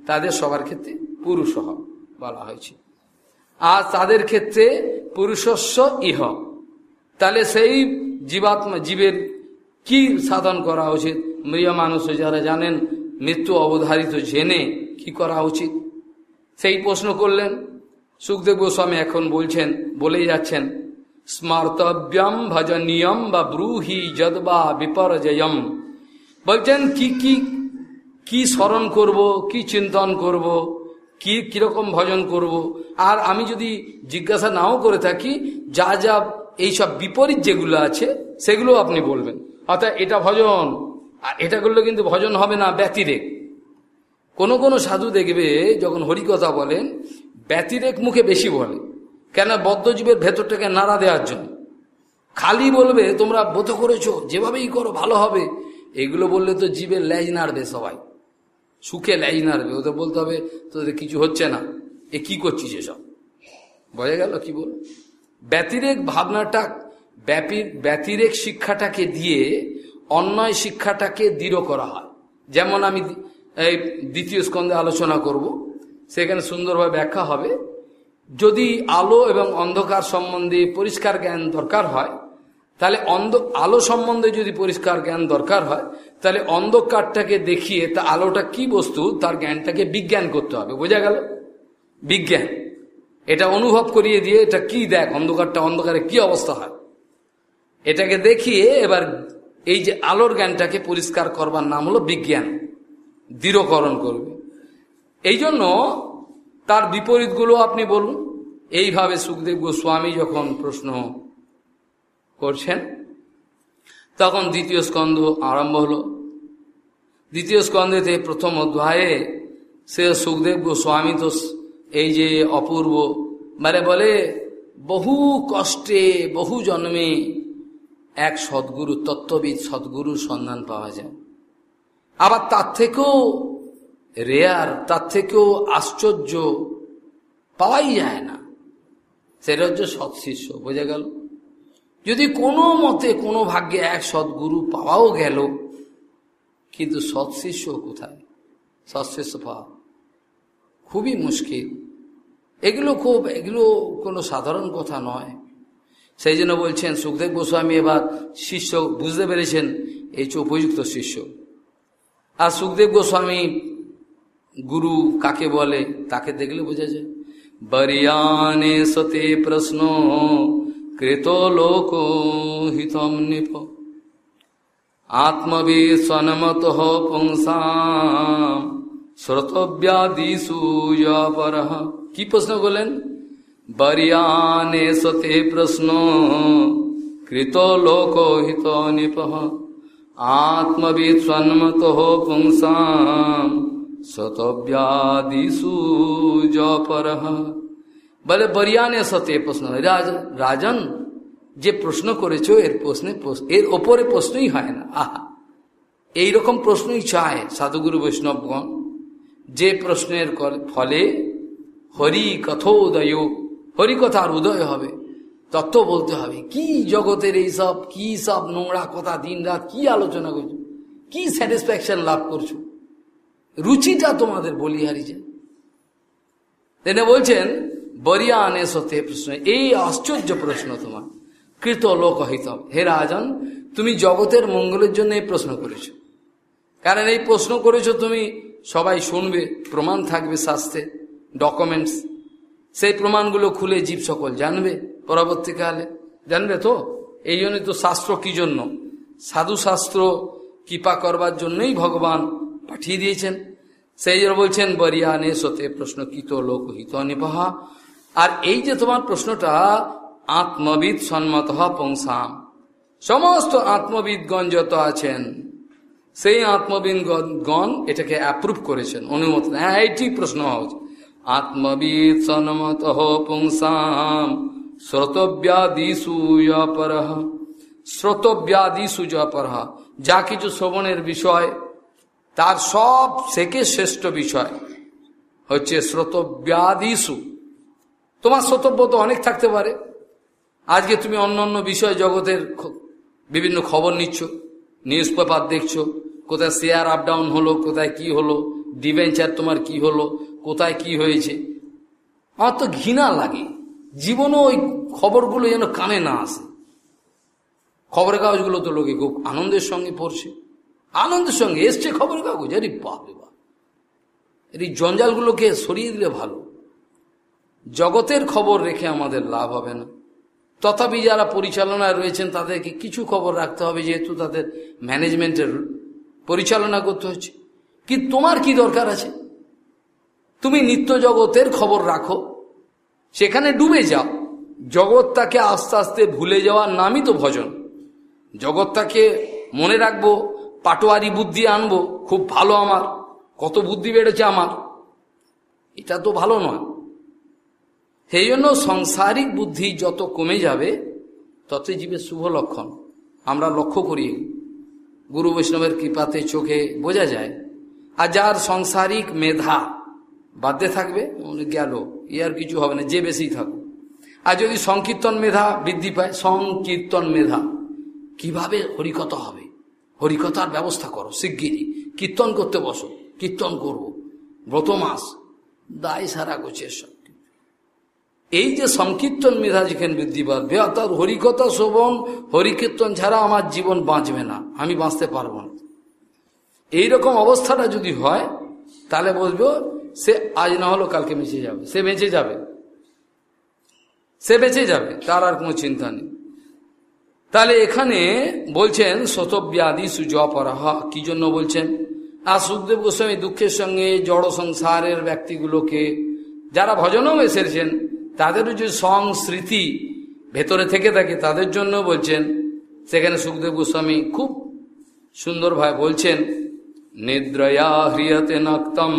তাদের সবার ক্ষেত্রে পুরুষ বলা হয়েছে। আর তাদের ক্ষেত্রে পুরুষস্ব ইহ। তাহলে সেই জীবাত্মা, জীবের কি সাধন করা উচিত? মৃয় মানুষ যারা জানেন, মৃত্যু অবধারিত জেনে কি করা উচিত? সেই প্রশ্ন করলেন। সুখদেব গোস্বামী এখন বলছেন, বলেই যাচ্ছেন, স্মার্তব্যম ভজনীয়ম বা ব্রুহি যদবা বিপর্যয়ম। বলছেন, কি কি কি স্মরণ করব, কি চিন্তন করব, কি, কীরকম ভজন করব? আর আমি যদি জিজ্ঞাসা নাও করে থাকি, যা যা এইসব বিপরীত যেগুলো আছে, সেগুলো আপনি বলবেন। অর্থাৎ এটা ভজন, আর এটা করলে কিন্তু ভজন হবে না, ব্যতিরেক। কোনো কোনো সাধু দেখবে, যখন হরিকথা বলেন, ব্যতিরেক মুখে বেশি বলে। কেন? বদ্ধজীবের ভেতরটাকে নাড়া দেওয়ার জন্য। খালি বলবে, তোমরা বোধ করেছ, যেভাবেই করো, ভালো হবে। এগুলো বললে তো জীবের ল্যাজ নাড়বে সবাই। সুখে ল্যাজ নাড়বে ওদের বলতে হবে, তোদের কিছু হচ্ছে না। এ কি করছিস এসব? বোঝা গেল, কি বল? ব্যতিরেক ভাবনাটা ব্যাপী ব্যতিরেক শিক্ষাটাকে দিয়ে অন্যায় শিক্ষাটাকে দৃঢ় করা হয়। যেমন আমি এই দ্বিতীয় স্কন্ধে আলোচনা করব, সেখানে সুন্দরভাবে ব্যাখ্যা হবে, যদি আলো এবং অন্ধকার সম্বন্ধে পরিষ্কার জ্ঞান দরকার হয়, তাহলে অন্ধ আলো সম্বন্ধে যদি পরিষ্কার জ্ঞান দরকার হয় তাহলে অন্ধকারটাকে দেখিয়ে তা আলোটা কি বস্তু? তার জ্ঞানটাকে বিজ্ঞান করতে হবে। বোঝা গেল? বিজ্ঞান। এটা অনুভব করিয়ে দিয়ে এটা কি দেখ? অন্ধকারটা অন্ধকারে কি অবস্থা হয়? এটাকে দেখিয়ে এবার এই যে আলোর জ্ঞানটাকে পরিষ্কার করবার নাম হলো বিজ্ঞান। দৃঢ়করণ করবে। এই জন্য তার বিপরীতগুলো আপনি বলুন। এইভাবে সুখদেব গোস্বামী যখন প্রশ্ন করছেন তখন দ্বিতীয় স্কন্ধ আরম্ভ হলো। দ্বিতীয় স্কন্ধেতে প্রথম অধ্যায়ে সে সুখদেব গোস্বামী তো এই যে অপূর্ব মানে বলে, বহু কষ্টে, বহু জন্মে এক সদ্গুরু, তত্ত্ববিদ সদ্গুরুর সন্ধান পাওয়া যায়। আবার তার থেকেও রেয়ার, তার থেকেও আশ্চর্য পাওয়াই যায় না। সেটা হচ্ছে সৎশিষ্য বোঝা গেল? যদি কোনো মতে কোনো ভাগ্যে এক সদ্গুরু পাওয়াও গেল, কিন্তু সৎশিষ্য কোথায়? সৎশিষ্য পাওয়া খুবই মুশকিল। এগুলো খুব, এগুলো কোনো সাধারণ কথা নয়। সেই জন্য বলছেন, সুখদেব গোস্বামী এবার শিষ্য বুঝতে পেরেছেন, এই উপযুক্ত শিষ্য। আর সুখদেব গোস্বামী গুরু কাকে বলে, তাকে দেখলে বোঝা যায়। বরিয়ানে সতে প্রশ্ন কৃত লোক হিতম নিপ আত্মবিশ্বনমত পুংসাম শ্রোতব্যাদিসু পর কি প্রশ্ন করলেন বরিয়ানে সতে প্রশ্ন কৃত লোক হিত নিপ আত্মবিদ সন্মত পুংসাম শতব্যাদিসু জপর বলে বরিয়ানের বরিয়ানে সতে প্রশ্ন রাজন যে প্রশ্ন করেছ, এর প্রশ্নে এর ওপরে প্রশ্নই হয় না। আহা! এইরকম প্রশ্নই চায় সাধুগুরু বৈষ্ণবগণ। যে প্রশ্নের ফলে হরি কথোদয় হরিকথার উদয় হবে। তত্ত্ব বলতে হবে, কি জগতের এইসব কি সব নোংরা কথা দিন রাত, কি আলোচনা করছ? কি স্যাটিসফ্যাকশন লাভ করছ? রুচিটা তোমাদের বলিহারি যে। তিনি বলছেন বরিয়া আনে সতে প্রশ্ন, এই আশ্চর্য প্রশ্ন তোমার। কৃত লোকহিত। হে রাজন, তুমি জগতের মঙ্গলের জন্য এই প্রশ্ন করেছ। কারণ এই প্রশ্ন করেছ তুমি, সবাই শুনবে, প্রমাণ থাকবে শাস্ত্রে ডকুমেন্টস সেই প্রমাণগুলো খুলে জীব সকল জানবে পরবর্তীকালে। জানবে তো? এই জন্যই তো শাস্ত্র কি জন্য? সাধু শাস্ত্র কৃপা করবার জন্যই ভগবান পাঠিয়ে দিয়েছেন। সেই জন্য বলছেন, বরিয়া নে সতে প্রশ্ন, কিত লোক হিত নিপহা। আর এই যে তোমার প্রশ্নটা, আত্মবিদ সন্মত পংসাম। সমস্ত আত্মবিদগণ যত আছেন, সেই আত্মবিদগণ এটাকে অ্যাপ্রুভ করেছেন, অনুমোদন। হ্যাঁ এইটি প্রশ্ন হচ্ছে। আত্মবিদ সন্মত পুংসাম শ্রোতব্যাদিসু পর শ্রোতব্যাদিসু পর যা কিছু শ্রবণের বিষয়, তার সব থেকে শ্রেষ্ঠ বিষয় হচ্ছে শ্রোতব্যাদিসু তোমার শ্রোতব্য তো অনেক থাকতে পারে। আজকে তুমি অন্য অন্য বিষয় জগতের বিভিন্ন খবর নিচ্ছ নিউজ পেপার দেখছ, কোথায় শেয়ার আপ ডাউন হলো, কোথায় কি হলো ডিভেঞ্চার তোমার কি হলো, কোথায় কি হয়েছে। আমার তো ঘৃণা লাগে। জীবনও ওই খবরগুলো যেন কানে না আসে। খবরের কাগজগুলো তো লোকে খুব আনন্দের সঙ্গে পড়ছে। আনন্দের সঙ্গে এসছে খবরের কাগজ। আরে বাপরে বাপ। এই জঞ্জালগুলোকে সরিয়ে দিলে ভালো। জগতের খবর রেখে আমাদের লাভ হবে না। তথাপি যারা পরিচালনায় রয়েছেন, তাদেরকে কিছু খবর রাখতে হবে, যেহেতু তাদের ম্যানেজমেন্টের পরিচালনা করতে হচ্ছে। কি, তোমার কি দরকার আছে? তুমি নিত্য জগতের খবর রাখো, সেখানে ডুবে যাও। জগৎটাকে আস্তে আস্তে ভুলে যাওয়ার নামই তো ভজন। জগৎটাকে মনে রাখব, পাটোয়ারি বুদ্ধি আনব, খুব ভালো আমার, কত বুদ্ধি বেড়েছে আমার। এটা তো ভালো নয়। সেই জন্য সংসারিক বুদ্ধি যত কমে যাবে, ততই জীবের শুভ লক্ষণ। আমরা লক্ষ্য করি, গুরু বৈষ্ণবের কৃপাতে চোখে বোঝা যায়, আর যার সংসারিক মেধা বাধ্যে থাকবে গেল ই আর কিছু হবে না, যে বেশি থাকুক। আর যদি সংকীর্তন মেধা বৃদ্ধি পায়, সংকীর্তন মেধা, কীভাবে হরিকথা হবে? হরিকথার ব্যবস্থা করো শিগগিরি কীর্তন করতে বসো, কীর্তন করব। ব্রত মাস দায় সারা গোছের সব। এই যে সংকীর্তন মেধা যেখানে বৃদ্ধি পাবে, অর্থাৎ হরিকথা শোভন, হরিকীর্তন ছাড়া আমার জীবন বাঁচবে না, আমি বাঁচতে পারব না। এইরকম অবস্থাটা যদি হয়, তাহলে বলব, সে আজ না হলো কালকে বেঁচে যাবে, সে বেঁচে যাবে। সে বেঁচে যাবে, তার আর কোনো চিন্তা নেই। তাহলে এখানে বলছেন, শতব্যাধি সুজপরাহা কি জন্য বলছেন? আর সুখদেব গোস্বামী দুঃখের সঙ্গে জড় সংসারের ব্যক্তিগুলোকে, যারা ভজনও এসেছেন তাদেরও যে সংস্মৃতি ভেতরে থেকে থাকে, তাদের জন্য বলছেন, সেখানে সুখদেব গোস্বামী খুব সুন্দরভাবে বলছেন, নিদ্রয়া হ্রিয়তে নক্তম,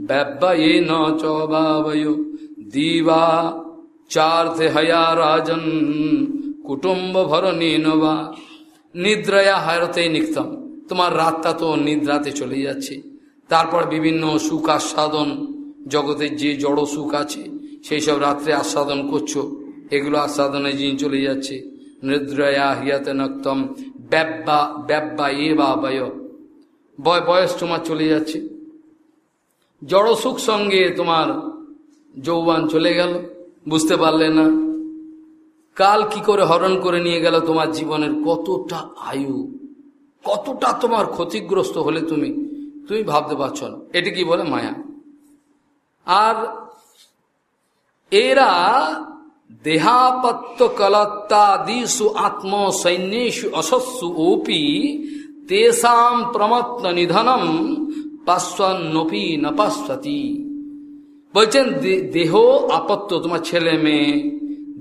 ব্যব্যয়ে ন চবাবয় দিবা চার্থে হয়া রাজন, কুটুম্ব ভরণী নবা, নিদ্রয়া হারতে নিক্তম। তোমার রাতটা তো নিদ্রাতে চলে যাচ্ছে। তারপর বিভিন্ন সুখ আস্বাদন জগতের যে জড় সুখ আছে সেই সব রাত্রে আস্বাদন করছ। এগুলো আস্বাদনে যিনি চলে যাচ্ছে। নিদ্রয়া হিয়াতে নক্তম, ব্যাব্বা ব্যাব্বা, এ বা বয় বয়, বয়স তোমার চলে যাচ্ছে। জড় সুখ সঙ্গে তোমার যৌবান চলে গেল। বুঝতে পারলে না। কাল কি করে হরণ করে নিয়ে গেল তোমার জীবনের কতটা আয়ু। কতটা তোমার ক্ষতিগ্রস্ত হলে তুমি। তুমি ভাবতে পারছ না। এটি কি বলে মায়া? আর এরা দেহাপত্য কলত্তাদিষু আত্ম সৈন্যেষু অসস্যু ওপি তেসাম প্রমত্ত নিধনম পাশ্বনপি নপাশ্বতী বলছেন দেহ আপত্ত, তোমার ছেলে মেয়ে,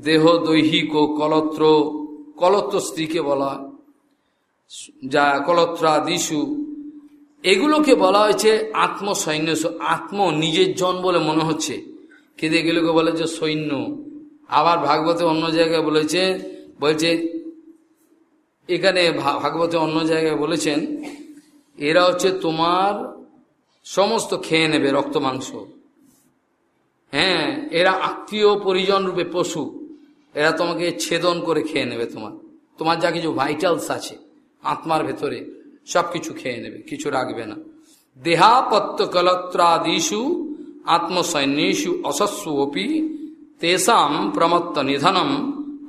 দেহ দৈহিক ও কলত্র কলত্র স্ত্রীকে বলা যা কলত্রা এগুলোকে বলা হয়েছে আত্মসৈন্য আত্ম নিজের জন বলে মনে হচ্ছে। কিন্তু এগুলোকে বলে যে সৈন্য? আবার ভাগবতে অন্য জায়গায় বলেছে, বলছে, এখানে ভাগবতে অন্য জায়গায় বলেছেন, এরা হচ্ছে তোমার সমস্ত খেয়ে নেবে রক্ত মাংস। হ্যাঁ এরা আত্মীয় পরিজন রূপে পশু। এরা তোমাকে ছেদন করে খেয়ে নেবে তোমার। তোমার যা কিছু ভাইটালস আছে, আত্মার ভেতরে সব কিছু খেয়ে নেবে, কিছু রাখবে না। দেহাপত্য কলত্রাদিষু আত্মসৈন্যেষু অসস্বপি তেসাম প্রমত্ত নিধনম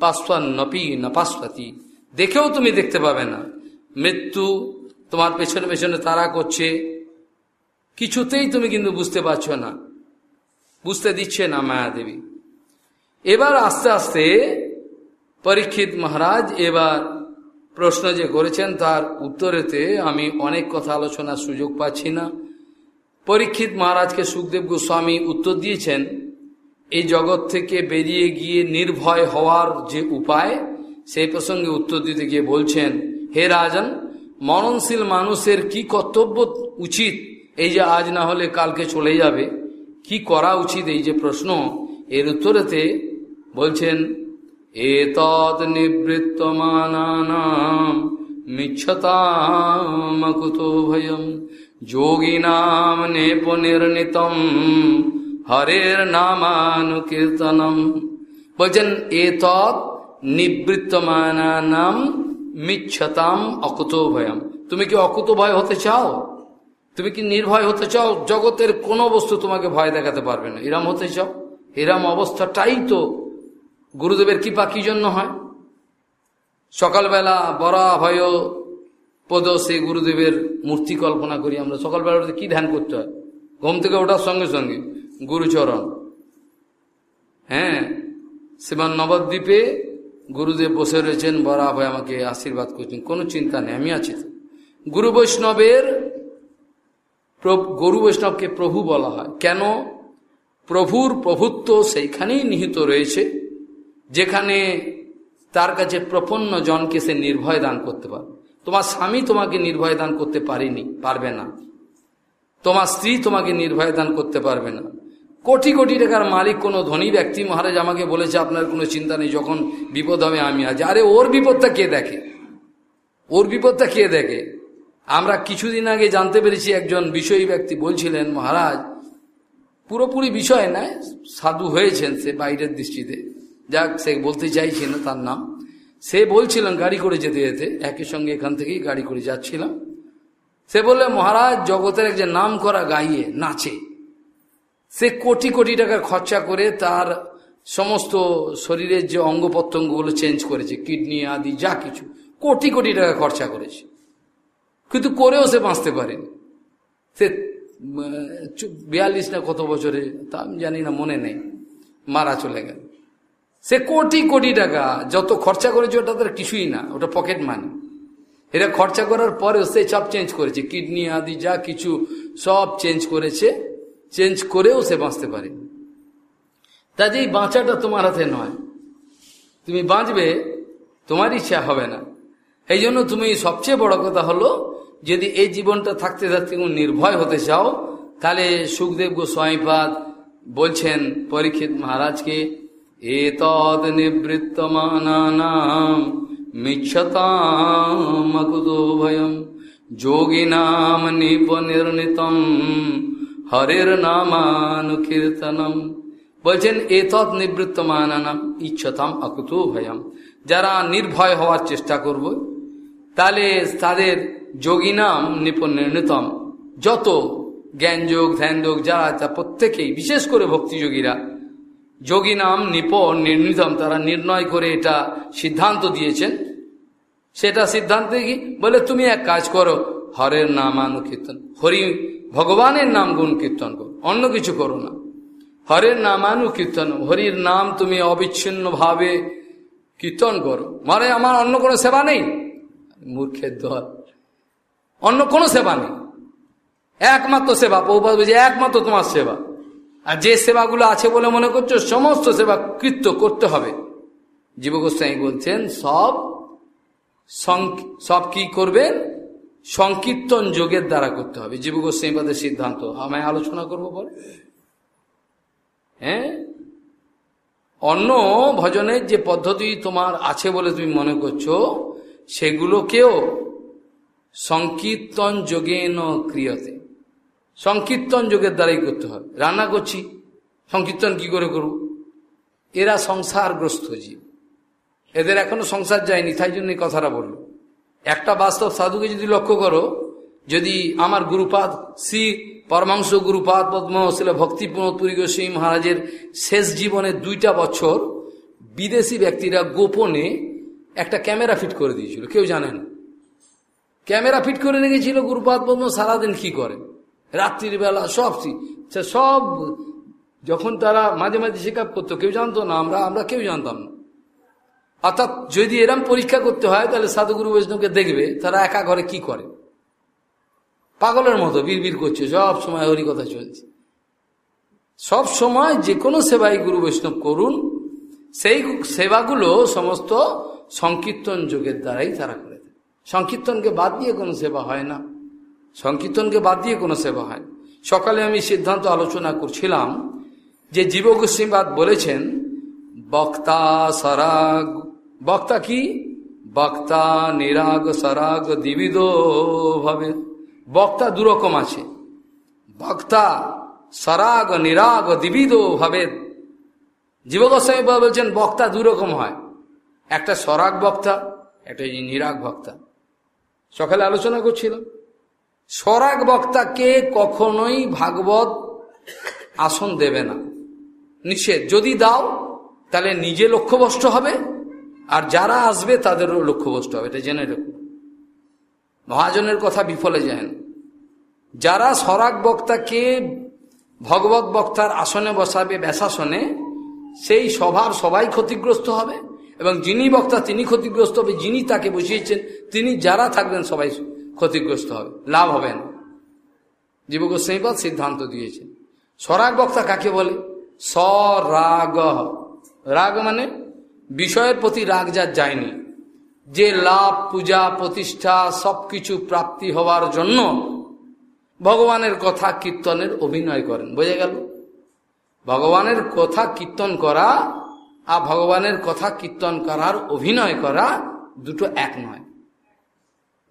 পাশ্বন্নপি ন পাশ্বতি দেখেও তুমি দেখতে পাবে না। মৃত্যু তোমার পেছনে পেছনে তারা করছে। কিছুতেই তুমি কিন্তু বুঝতে পারছ না। বুঝতে দিচ্ছে না মায়াদেবী এবার আস্তে আস্তে পরীক্ষিত মহারাজ এবার প্রশ্ন যে করেছেন, তার উত্তরেতে আমি অনেক কথা আলোচনার সুযোগ পাচ্ছি না। পরীক্ষিত মহারাজকে সুখদেব গোস্বামী উত্তর দিয়েছেন, এই জগৎ থেকে বেরিয়ে গিয়ে নির্ভয় হওয়ার যে উপায়, সেই প্রসঙ্গে উত্তর দিতে গিয়ে বলছেন, হে রাজন, মরণশীল মানুষের কি কর্তব্য উচিত? এই যে আজ না হলে কালকে চলে যাবে। কি করা উচিত এই যে প্রশ্ন? এর উত্তরেতে বলছেন এতদ নিবৃত্তমানানাম মিচ্ছতামকুতো ভয়ম যোগিনাম নেপ নির্ণিতম, হরের নামানুকীর্তনম। বলছেন এতদ নিবৃত্তমানানাম মিচ্ছতাম অকুতো ভয়ম তুমি কি অকুত ভয় হতে চাও? তুমি কি নির্ভয় হতে চাও? জগতের কোনো বস্তু তোমাকে ভয় দেখাতে পারবে না। এরম হতে চাও? এরম অবস্থাটাই তো গুরুদেবের কৃপা কি জন্য হয়? সকালবেলা বরা ভয় পদ সে গুরুদেবের মূর্তি কল্পনা করি আমরা। সকালবেলা কি ধ্যান করতে হয়? ঘুম থেকে ওঠার সঙ্গে সঙ্গে গুরুচরণ। হ্যাঁ সেবার নবদ্বীপে গুরুদেব বসে রয়েছেন বরা ভয় আমাকে আশীর্বাদ করছেন, কোনো চিন্তা নেই, আমি আছি। গুরু বৈষ্ণবের গরু বৈষ্ণবকে প্রভু বলা হয়। কেন? প্রভুর প্রভুত্ব সেইখানেই নিহিত রয়েছে, যেখানে তার কাছে প্রপন্ন জনকে সে নির্ভয় দান করতে পারে তোমার স্বামী তোমাকে নির্ভয় দান করতে পারেনি, পারবে না। তোমার স্ত্রী তোমাকে নির্ভয় দান করতে পারবে না। কোটি কোটি টাকার মালিক কোনো ধনী ব্যক্তি মহারাজ আমাকে বলেছে, আপনার কোনো চিন্তা নেই, যখন বিপদ হবে আমি আজ আরে ওর বিপদটা কে দেখে? ওর বিপদটা কে দেখে? আমরা কিছুদিন আগে জানতে পেরেছি, একজন বিষয়ী ব্যক্তি বলছিলেন, মহারাজ, পুরোপুরি বিষয় নয়, সাধু হয়েছেন সে বাইরের দৃষ্টিতে। যাক, সে বলতে চাইছি না তার নাম। সে বলছিলেন গাড়ি করে যেতে যেতে। একই সঙ্গে এখান থেকেই গাড়ি করে যাচ্ছিলাম। সে বললে, মহারাজ, জগতের একজন নাম করা গাইয়ে নাচে। সে কোটি কোটি টাকা খরচা করে তার সমস্ত শরীরের যে অঙ্গ প্রত্যঙ্গগুলো চেঞ্জ করেছে, কিডনি আদি, যা কিছু, কোটি কোটি টাকা খরচা করেছে। কিন্তু করেও সে বাঁচতে পারেনি। সে বিয়াল্লিশ না কত বছরে, তা আমি জানি না, মনে নেই, মারা চলে গেল। সে কোটি কোটি টাকা, যত খরচা করেছে ওটা তার কিছুই না, ওটা পকেট মানি এটা খরচা করার পরেও সে সব চেঞ্জ করেছে কিডনি আদি, যা কিছু সব চেঞ্জ করেছে চেঞ্জ করেও সে বাঁচতে পারে। এই বাঁচাটা তোমার হাতে নয়। তুমি বাঁচবে, তোমার ইচ্ছা হবে না। এই জন্য তুমি সবচেয়ে বড় কথা হলো, যদি এই জীবনটা থাকতে থাকতে নির্ভয় হতে চাও, তাহলে সুখদেব গোস্বামীপাদ বলছেন পরীক্ষিত মহারাজকে নিবৃত্তমানানাম মিচ্ছতামকুতো ভয়ম যোগিনাম নির্ণিতম হরের নামানুকীর্তনম বলছেন এ তৎ নিবৃত্তমানানাম ইচ্ছতাম অকুতো ভয়ম যারা নির্ভয় হওয়ার চেষ্টা করব, তাহলে তাদের যোগী নাম নির্ণিতম যত জ্ঞান যোগ ধ্যান যোগ যারা তা প্রত্যেকেই, বিশেষ করে ভক্তিযোগীরা যোগী নাম নিপ নির্ণিতম তারা নির্ণয় করে এটা সিদ্ধান্ত দিয়েছেন। সেটা সিদ্ধান্তে কি? বলে, তুমি এক কাজ করো, হরের নামানুকীর্তন হরি ভগবানের নাম গুণ কীর্তন করো, অন্য কিছু করো না। হরের নামানুকীর্তন হরির নাম তুমি অবিচ্ছিন্ন ভাবে কীর্তন করো। মানে আমার অন্য কোনো সেবা নেই? মূর্খের দল। অন্য কোনো সেবা নেই। একমাত্র সেবা প্রভুপাত বলছে, একমাত্র তোমার সেবা। আর যে সেবাগুলো আছে বলে মনে করছ, সমস্ত সেবা কৃত্য করতে হবে। জীবগোস্বামী বলছেন, সব সব কি করবেন সংকীর্তন যোগের দ্বারা করতে হবে। জীবগোস্বামীপাদের সিদ্ধান্ত। আমায় আলোচনা করব পরে? হ্যাঁ? অন্য ভজনের যে পদ্ধতি তোমার আছে বলে তুমি মনে করছ, সেগুলোকেও সংকীর্তন যোগে ন ক্রিয়তে। সংকীর্তন যোগের দ্বারাই করতে হবে রান্না করছি, সংকীর্তন কি করে করব? এরা সংসারগ্রস্ত জীব। এদের এখনও সংসার যায়নি, তাই জন্য এই কথাটা বলল। একটা বাস্তব সাধুকে যদি লক্ষ্য করো, যদি আমার গুরুপাদ শ্রী পরমাংশ গুরুপাদ পদ্ম ভক্তিপূর্ণ পুরী গোস্বামী মহারাজের শেষ জীবনের দুইটা বছর বিদেশি ব্যক্তিরা গোপনে একটা ক্যামেরা ফিট করে দিয়েছিল। কেউ জানে না। ক্যামেরা ফিট করে রেখেছিল গুরুপাদ পদ্ম, সারাদিন কি করে? রাত্রির বেলা সব সে সব যখন তারা মাঝে মাঝে চেক করতো, কেউ জানতো না, আমরা আমরা কেউ জানতাম না। অর্থাৎ যদি এরম পরীক্ষা করতে হয়, তাহলে সাধুগুরু বৈষ্ণবকে দেখবে, তারা একা ঘরে কি করে? পাগলের মতো বিড় করছে, সব সময় হরি কথা চলছে। সব সময় যে কোনো সেবাই গুরু বৈষ্ণব করুন, সেই সেবাগুলো সমস্ত সংকীর্তন যোগের দ্বারাই তারা করে দেয়। সংকীর্তনকে বাদ দিয়ে কোনো সেবা হয় না। সংকীর্তনকে বাদ দিয়ে কোনো সেবা হয়। সকালে আমি সিদ্ধান্ত আলোচনা করছিলাম যে জীব গোস্বীবাদ বলেছেন, বক্তা সরাগ, বক্তা কি? বক্তা নিরাগ সরাগ দ্বিবিধ ভাবে। বক্তা দুরকম আছে। বক্তা সরাগ নিরাগ দ্বিবিধ ভাবে। জীবগোস্বামী বলছেন বক্তা দুরকম হয়। একটা সরাগ বক্তা, একটা নিরাগ বক্তা। সকালে আলোচনা করছিলাম। সরাগ বক্তাকে কখনোই ভাগবত আসন দেবে না। নিষেধ। যদি দাও, তাহলে নিজে লক্ষ্যভ্রষ্ট হবে, আর যারা আসবে, তাদেরও লক্ষ্যভ্রষ্ট হবে। এটা জেনে রেখো। মহাজনের কথা বিফলে যায় না যারা সরাগ বক্তাকে ভগবত বক্তার আসনে বসাবে ব্যাসাসনে, সেই সভার সবাই ক্ষতিগ্রস্ত হবে, এবং যিনি বক্তা, তিনি ক্ষতিগ্রস্ত হবে। যিনি তাকে বসিয়েছেন, তিনি যারা থাকবেন, সবাই ক্ষতিগ্রস্ত হবে, লাভ হবে না। জীবগোস্বাইপাদ সিদ্ধান্ত দিয়েছেন স্বরাগ বক্তা কাকে বলে? সরাগ রাগ মানে বিষয়ের প্রতি রাগ যার যায়নি। যে লাভ, পূজা, প্রতিষ্ঠা, সবকিছু প্রাপ্তি হওয়ার জন্য ভগবানের কথা কীর্তনের অভিনয় করেন। বোঝা গেল? ভগবানের কথা কীর্তন করা আর ভগবানের কথা কীর্তন করার অভিনয় করা দুটো এক নয়।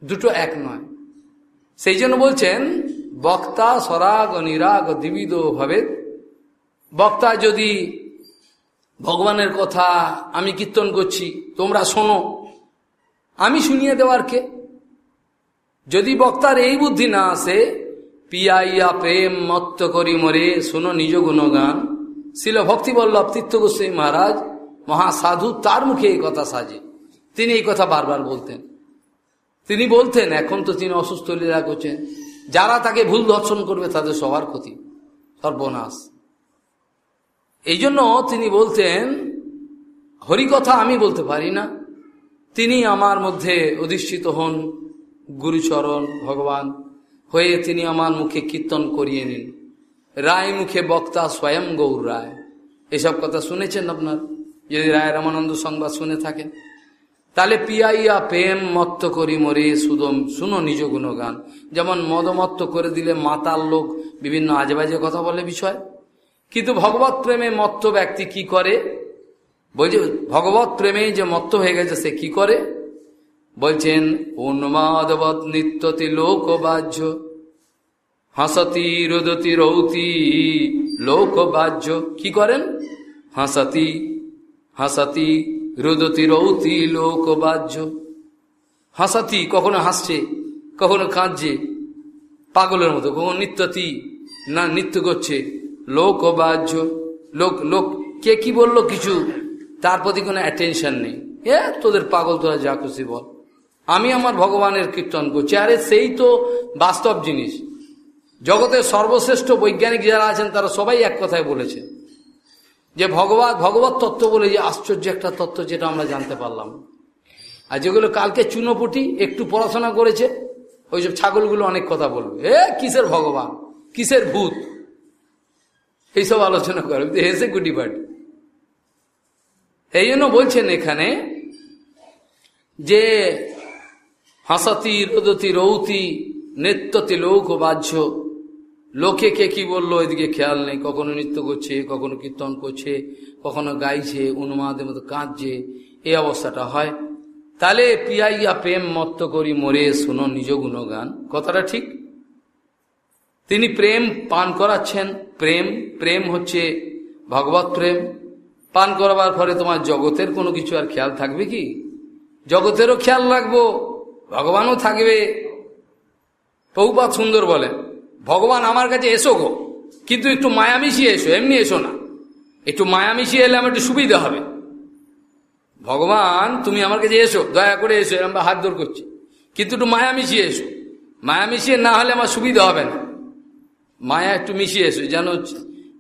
দুটো এক নয়। সেই জন্য বলছেন, বক্তা সরাগ নিরাগ দিবিদ ভাবে। বক্তা যদি ভগবানের কথা আমি কীর্তন করছি, তোমরা শোনো। আমি শুনিয়ে দেওয়ার কে? যদি বক্তার এই বুদ্ধি না আসে, পিয়াইয়া প্রেম মত্ত করি মরে, শোনো নিজ গুণগান। শিল ভক্তিবল্লভ তীর্থ গোস্বামী মহারাজ, মহাসাধু তার মুখে এই কথা সাজে। তিনি এই কথা বারবার বলতেন। তিনি বলতেন, এখন তো তিনি অসুস্থ লীলা করছেন। যারা তাকে ভুল দর্শন করবে, তাদের সবার ক্ষতি, সর্বনাশ। এই জন্য তিনি বলতেন হরিকথা আমি বলতে পারি না। তিনি আমার মধ্যে অধিষ্ঠিত হন, গুরুচরণ ভগবান হয়ে তিনি আমার মুখে কীর্তন করিয়ে নিন। রায় মুখে বক্তা স্বয়ং গৌর রায়। এসব কথা শুনেছেন আপনার? যদি রায় রামানন্দ সংবাদ শুনে থাকেন। তাহলে পিয়াইয়া প্রেম মত্ত করি মরে সুদম, শুনো নিজ গুণগান। যেমন মদমত্ত করে দিলে মাতাল লোক বিভিন্ন আজেবাজে কথা বলে বিষয়। কিন্তু ভগবত প্রেমে মত্ত ব্যক্তি কি করে? বলছে, ভগবত প্রেমে যে মত্ত হয়ে গেছে, সে কি করে? বলছেন, উন্মাদবৎ নিত্যতি লোকবাহ্য হাসতি রোদতি রৌতি লোকবাহ্য কি করেন? হাসতি হাসতি রোদতি রৌতি লোকবাহ্য হাসাতি কখনো হাসছে, কখনো কাঁদছে, পাগলের মতো, কখনো নিত্যতি, না, নৃত্য করছে। লোকবাহ্য লোক লোক, কে কি বলল কিছু, তার প্রতি কোনো অ্যাটেনশন নেই। এ, তোদের পাগল, তোরা যা খুশি বল। আমি আমার ভগবানের কীর্তন করছি। আরে সেই তো বাস্তব জিনিস। জগতের সর্বশ্রেষ্ঠ বৈজ্ঞানিক যারা আছেন, তারা সবাই এক কথায় বলেছে। যে ভগবত ভগবত তত্ত্ব বলে যে আশ্চর্য একটা তত্ত্ব যেটা আমরা জানতে পারলাম। আর যেগুলো কালকে চুনোপুটি একটু পড়াশোনা করেছে, ওইসব ছাগলগুলো অনেক কথা বলবে। এ, কিসের ভগবান? কিসের ভূত? এইসব আলোচনা করে। হেসে গুটি পাটি। এই জন্য বলছেন এখানে যে হাসাতি, রোদতি, রৌতি, নৃত্যতি লোক বাহ্য লোকে কে কি বলল? এদিকে খেয়াল নেই। কখনো নৃত্য করছে, কখনো কীর্তন করছে, কখনো গাইছে, উন্মাদের মতো কাঁদছে। এই অবস্থাটা হয়। তাহলে পিয়াইয়া প্রেম মত্ত করি মরে শুনো নিজ গুণগান। কথাটা ঠিক? তিনি প্রেম পান করাচ্ছেন। প্রেম প্রেম হচ্ছে ভগবত প্রেম। পান করাবার পরে তোমার জগতের কোনো কিছু আর খেয়াল থাকবে কি? জগতেরও খেয়াল রাখব, ভগবানও থাকবে। বহুপাত সুন্দর বলেন ভগবান আমার কাছে এসো গো। কিন্তু একটু মায়া মিশিয়ে এসো, এমনি এসো না। একটু মায়া মিশিয়ে এলে আমার একটু সুবিধা হবে। ভগবান, তুমি আমার কাছে এসো, দয়া করে এসো, এরম হাত দৌড় করছি। কিন্তু একটু মায়া মিশিয়ে এসো। মায়া মিশিয়ে না হলে আমার সুবিধা হবে না। মায়া একটু মিশিয়ে এসো, যেন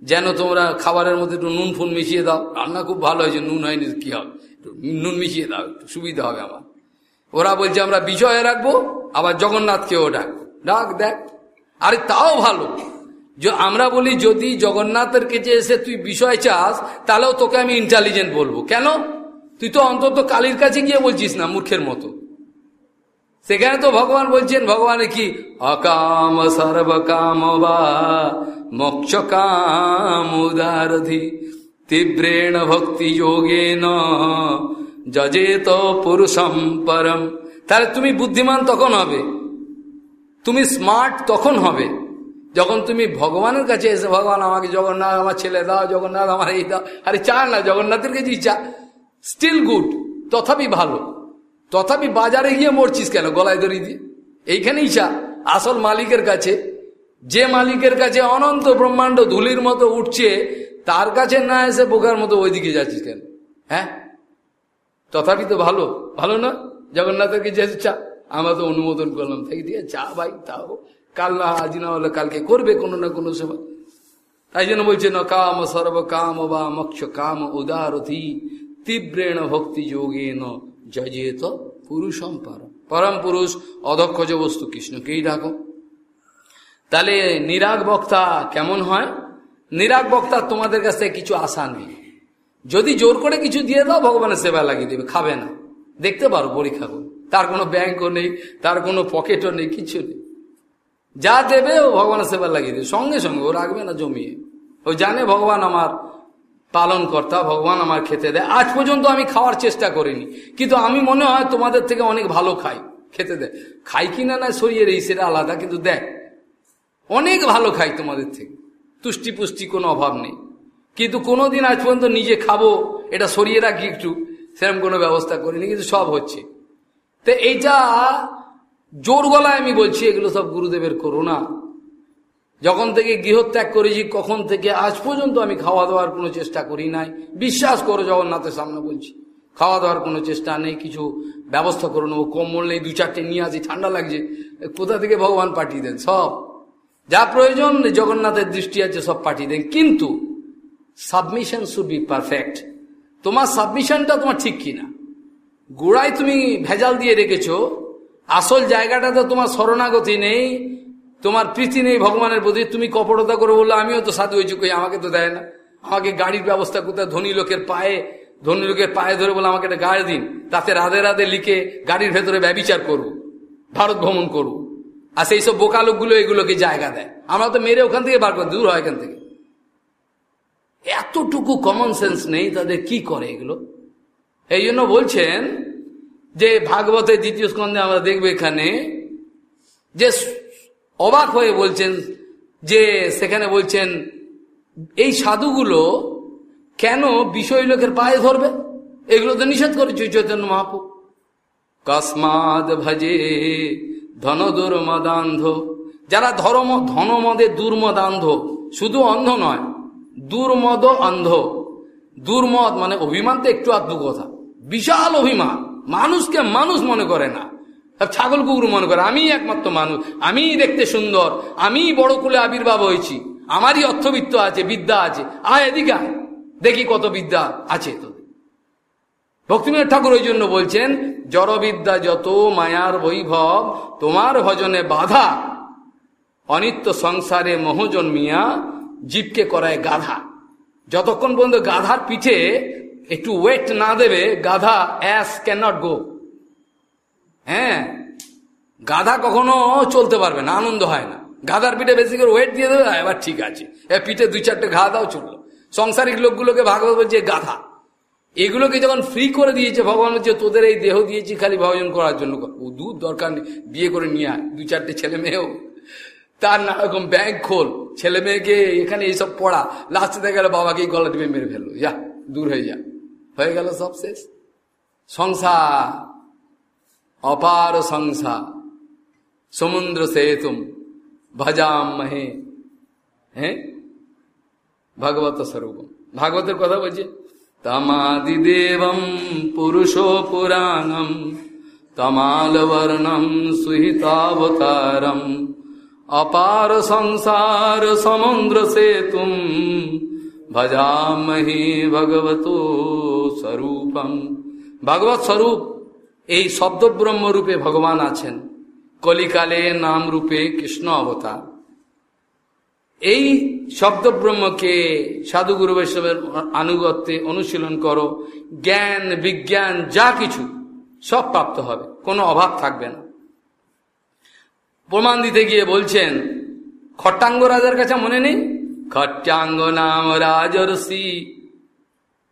যেন তোমরা খাবারের মধ্যে একটু নুন ফুন মিশিয়ে দাও। রান্না খুব ভালো হয়েছে, নুন হয়নি কি হবে? একটু নুন মিশিয়ে দাও, একটু সুবিধা হবে আমার। ওরা বলছে, আমরা বিজয়ে রাখব, আবার জগন্নাথকেও ডাকবো। ডাক, দেখ। আরে তাও ভালো। আমরা বলি, যদি জগন্নাথের কাছে এসে তুই বিষয় চাস, তাহলেও তোকে আমি ইন্টেলিজেন্ট বলব। কেন? তুই তো অন্তত কালীর কাছে গিয়ে বলছিস না, মূর্খের মতো। সেখানে তো ভগবান বলছেন ভগবানের কি? অকাম সর্বকাম বা মোক্ষ কাম উদারধি, তীব্রেণ ভক্তি যোগেন যজেত পুরুষম পরম। তাহলে তুমি বুদ্ধিমান তখন হবে। তুমি স্মার্ট তখন হবে। যখন তুমি ভগবানের কাছে এসে, ভগবান, আমাকে জগন্নাথ, আমার ছেলে দাও, জগন্নাথ, আমার এই দাও। আরে চা না, জগন্নাথের কাছে চা স্টিল গুড তথাপি ভালো। তথাপি বাজারে গিয়ে মরছিস কেন, গলায় দড়ি দিয়ে? এইখানেই চা আসল মালিকের কাছে। যে মালিকের কাছে অনন্ত ব্রহ্মাণ্ড ধুলির মতো উঠছে, তার কাছে না এসে বোকার মতো ওইদিকে যাচ্ছিস কেন? হ্যাঁ? তথাপি তো ভালো। ভালো না? জগন্নাথের কাছে চা। আমরা তো অনুমোদন করলাম। তাই দিয়ে যা ভাই, তাও। কাল না আজ না হলে কালকে করবে কোনো না কোনো সময় তাই জন্য বলছে, ন কাম সর্ব কাম বা মক্ষ কাম উদারথি তীব্রেণ ভক্তি যোগে ন যজেত পুরুষম পরম পরম পুরুষ অদক্ষ যে বস্তু, কৃষ্ণকেই ডাকো। তাহলে নিরাগ বক্তা কেমন হয়? নিরাগ বক্তা তোমাদের কাছে কিছু আশা নেই। যদি জোর করে কিছু দিয়ে দাও, ভগবানের সেবা লাগিয়ে দেবে, খাবে না। দেখতে পারো, পরীক্ষা করে। তার কোনো ব্যাংকও নেই, তার কোনো পকেটও নেই, কিছু নেই। যা দেবে ও ভগবানের সেবা লাগিয়ে দেবে। সঙ্গে সঙ্গে ও রাখবে না জমিয়ে। ও জানে ভগবান আমার পালন কর্তা ভগবান আমার খেতে দেয়। আজ পর্যন্ত আমি খাওয়ার চেষ্টা করিনি। কিন্তু আমি মনে হয় তোমাদের থেকে অনেক ভালো খাই, খেতে দেয়। খাই কিনা না শরীরের এই সেটা আলাদা, কিন্তু দেখ, অনেক ভালো খাই তোমাদের থেকে। তুষ্টি পুষ্টি কোনো অভাব নেই। কিন্তু কোনোদিন আজ পর্যন্ত নিজে খাব, এটা সরিয়ে রাখি একটু সেরকম কোনো ব্যবস্থা করিনি, কিন্তু সব হচ্ছে। তো এইটা জোর গলায় আমি বলছি, এগুলো সব গুরুদেবের করোনা যখন থেকে গৃহত্যাগ করেছি, কখন থেকে আজ পর্যন্ত আমি খাওয়া দাওয়ার কোনো চেষ্টা করি নাই। বিশ্বাস করো, জগন্নাথের সামনে বলছি খাওয়া দাওয়ার কোনো চেষ্টা নেই, কিছু ব্যবস্থা করে নেব কম্বল নেই, দু চারটে নিয়ে আসি, ঠান্ডা লাগছে। কোথা থেকে ভগবান পাঠিয়ে দেন? সব। যা প্রয়োজন, জগন্নাথের দৃষ্টি আছে, সব পাঠিয়ে দেন। কিন্তু সাবমিশন শুড বি পারফেক্ট তোমার সাবমিশনটা তোমার ঠিক কিনা? গোড়ায় তুমি ভেজাল দিয়ে রেখেছ। আসল জায়গাটা তো তোমার শরণাগতি নেই, তোমার প্রীতি নেই ভগবানের প্রতি। তুমি কপটতা করে বলল, আমিও তো সাধু হয়েছি, কই আমাকে তো দেয় না। আমাকে গাড়ির ব্যবস্থা কোথায় ধনী লোকের পায়ে, ধনী লোকের পায়ে ধরে বলে আমাকে একটা গাড়ি দিন। তাতে রাধে রাধে লিখে গাড়ির ভেতরে ব্যবিচার করব ভারত ভ্রমণ করব আর সেই সব বোকা লোকগুলো এগুলোকে জায়গা দেয়। আমরা তো মেরে ওখান থেকে বার করে, দূর হয় এখান থেকে। এতটুকু কমন সেন্স নেই তাদের কি করে এগুলো? এই জন্য বলছেন যে ভাগবতের দ্বিতীয় স্কন্ধে আমরা দেখব এখানে যে অবাক হয়ে বলছেন যে সেখানে বলছেন, এই সাধুগুলো কেন বিষয় লোকের পায়ে ধরবে? এগুলো তো নিষেধ করেছে চৈতন্য মহাপু কসমাদ ভজে ধন দুর্মদান্ধ। যারা ধর্ম, ধনমদে দুর্মদান্ধ, শুধু অন্ধ নয় দুর্মদ অন্ধ। দুর্মদ মানে অভিমান তো একটু আধটু কথা। বিশাল অভিমান। মানুষকে মানুষ মনে করে না। ছাগল কুকুর মনে করে আমি একমাত্র মানুষ আমি দেখতে সুন্দর আমি বড় কুলে আবির্ভাব হয়েছি, আমারই অর্থবিত্ত আছে, বিদ্যা আছে। আয় এদিকে দেখি কত বিদ্যা আছে তো ভক্তিনাথ ঠাকুর ওই জন্য বলছেন, জড়বিদ্যা যত মায়ার বৈভব, তোমার ভজনে বাধা। অনিত্য সংসারে মোহ জন্মিয়া জীবকে করায় গাধা। যতক্ষণ পর্যন্ত গাধার পিঠে একটু ওয়েট না দেবে গাধা অ্যাস নট গো হ্যাঁ গাধা কখনো চলতে পারবে না আনন্দ হয় না গাধার পিঠে বেশি করে ওয়েট দিয়ে দেবে এবার ঠিক আছে এ পিঠে দুই চারটে ঘা দাও চলল সংসারিক লোকগুলোকে ভাগবত বলছে গাধা এগুলোকে যখন ফ্রি করে দিয়েছে ভগবান হচ্ছে তোদের এই দেহ দিয়েছি খালি ভজন করার জন্য ও দুধ দরকার নেই বিয়ে করে নিয়ে আয় দু চারটে ছেলে মেয়েও তার না রকম ব্যাংক খোল ছেলে মেয়েকে এখানে এইসব পড়া লাস্টে দেখা গেল বাবাকে গলা টিপে মেরে ফেলল যা দূর হয়ে যা হয়ে গেল সব শেষ? সংসার অপার সংসার সমুদ্র সেতুম, ভজাম মহে। হ্যাঁ? ভাগবত স্বরূপ ভাগবতের কথা বলছে। তমাদিদেবম পুরুষো পুরাণম, তমালবর্ণম সুহিতাবতারম, অপার সংসার সমুদ্র সেতুম ভজামহি ভগবত। স্বরূপম। ভাগবত স্বরূপ, এই শব্দব্রহ্ম রূপে ভগবান আছেন। কলিকালে নাম রূপে কৃষ্ণ অবতার। এই শব্দব্রহ্মকে সাধুগুরু বৈষ্ণবের আনুগত্যে অনুশীলন করো। জ্ঞান, বিজ্ঞান, যা কিছু, সব প্রাপ্ত হবে, কোনো অভাব থাকবে না। প্রমাণ দিতে গিয়ে বলছেন, খট্টাঙ্গ রাজার কাছে মনে নেই? খট্টাঙ্গ নাম রাজর্ষি।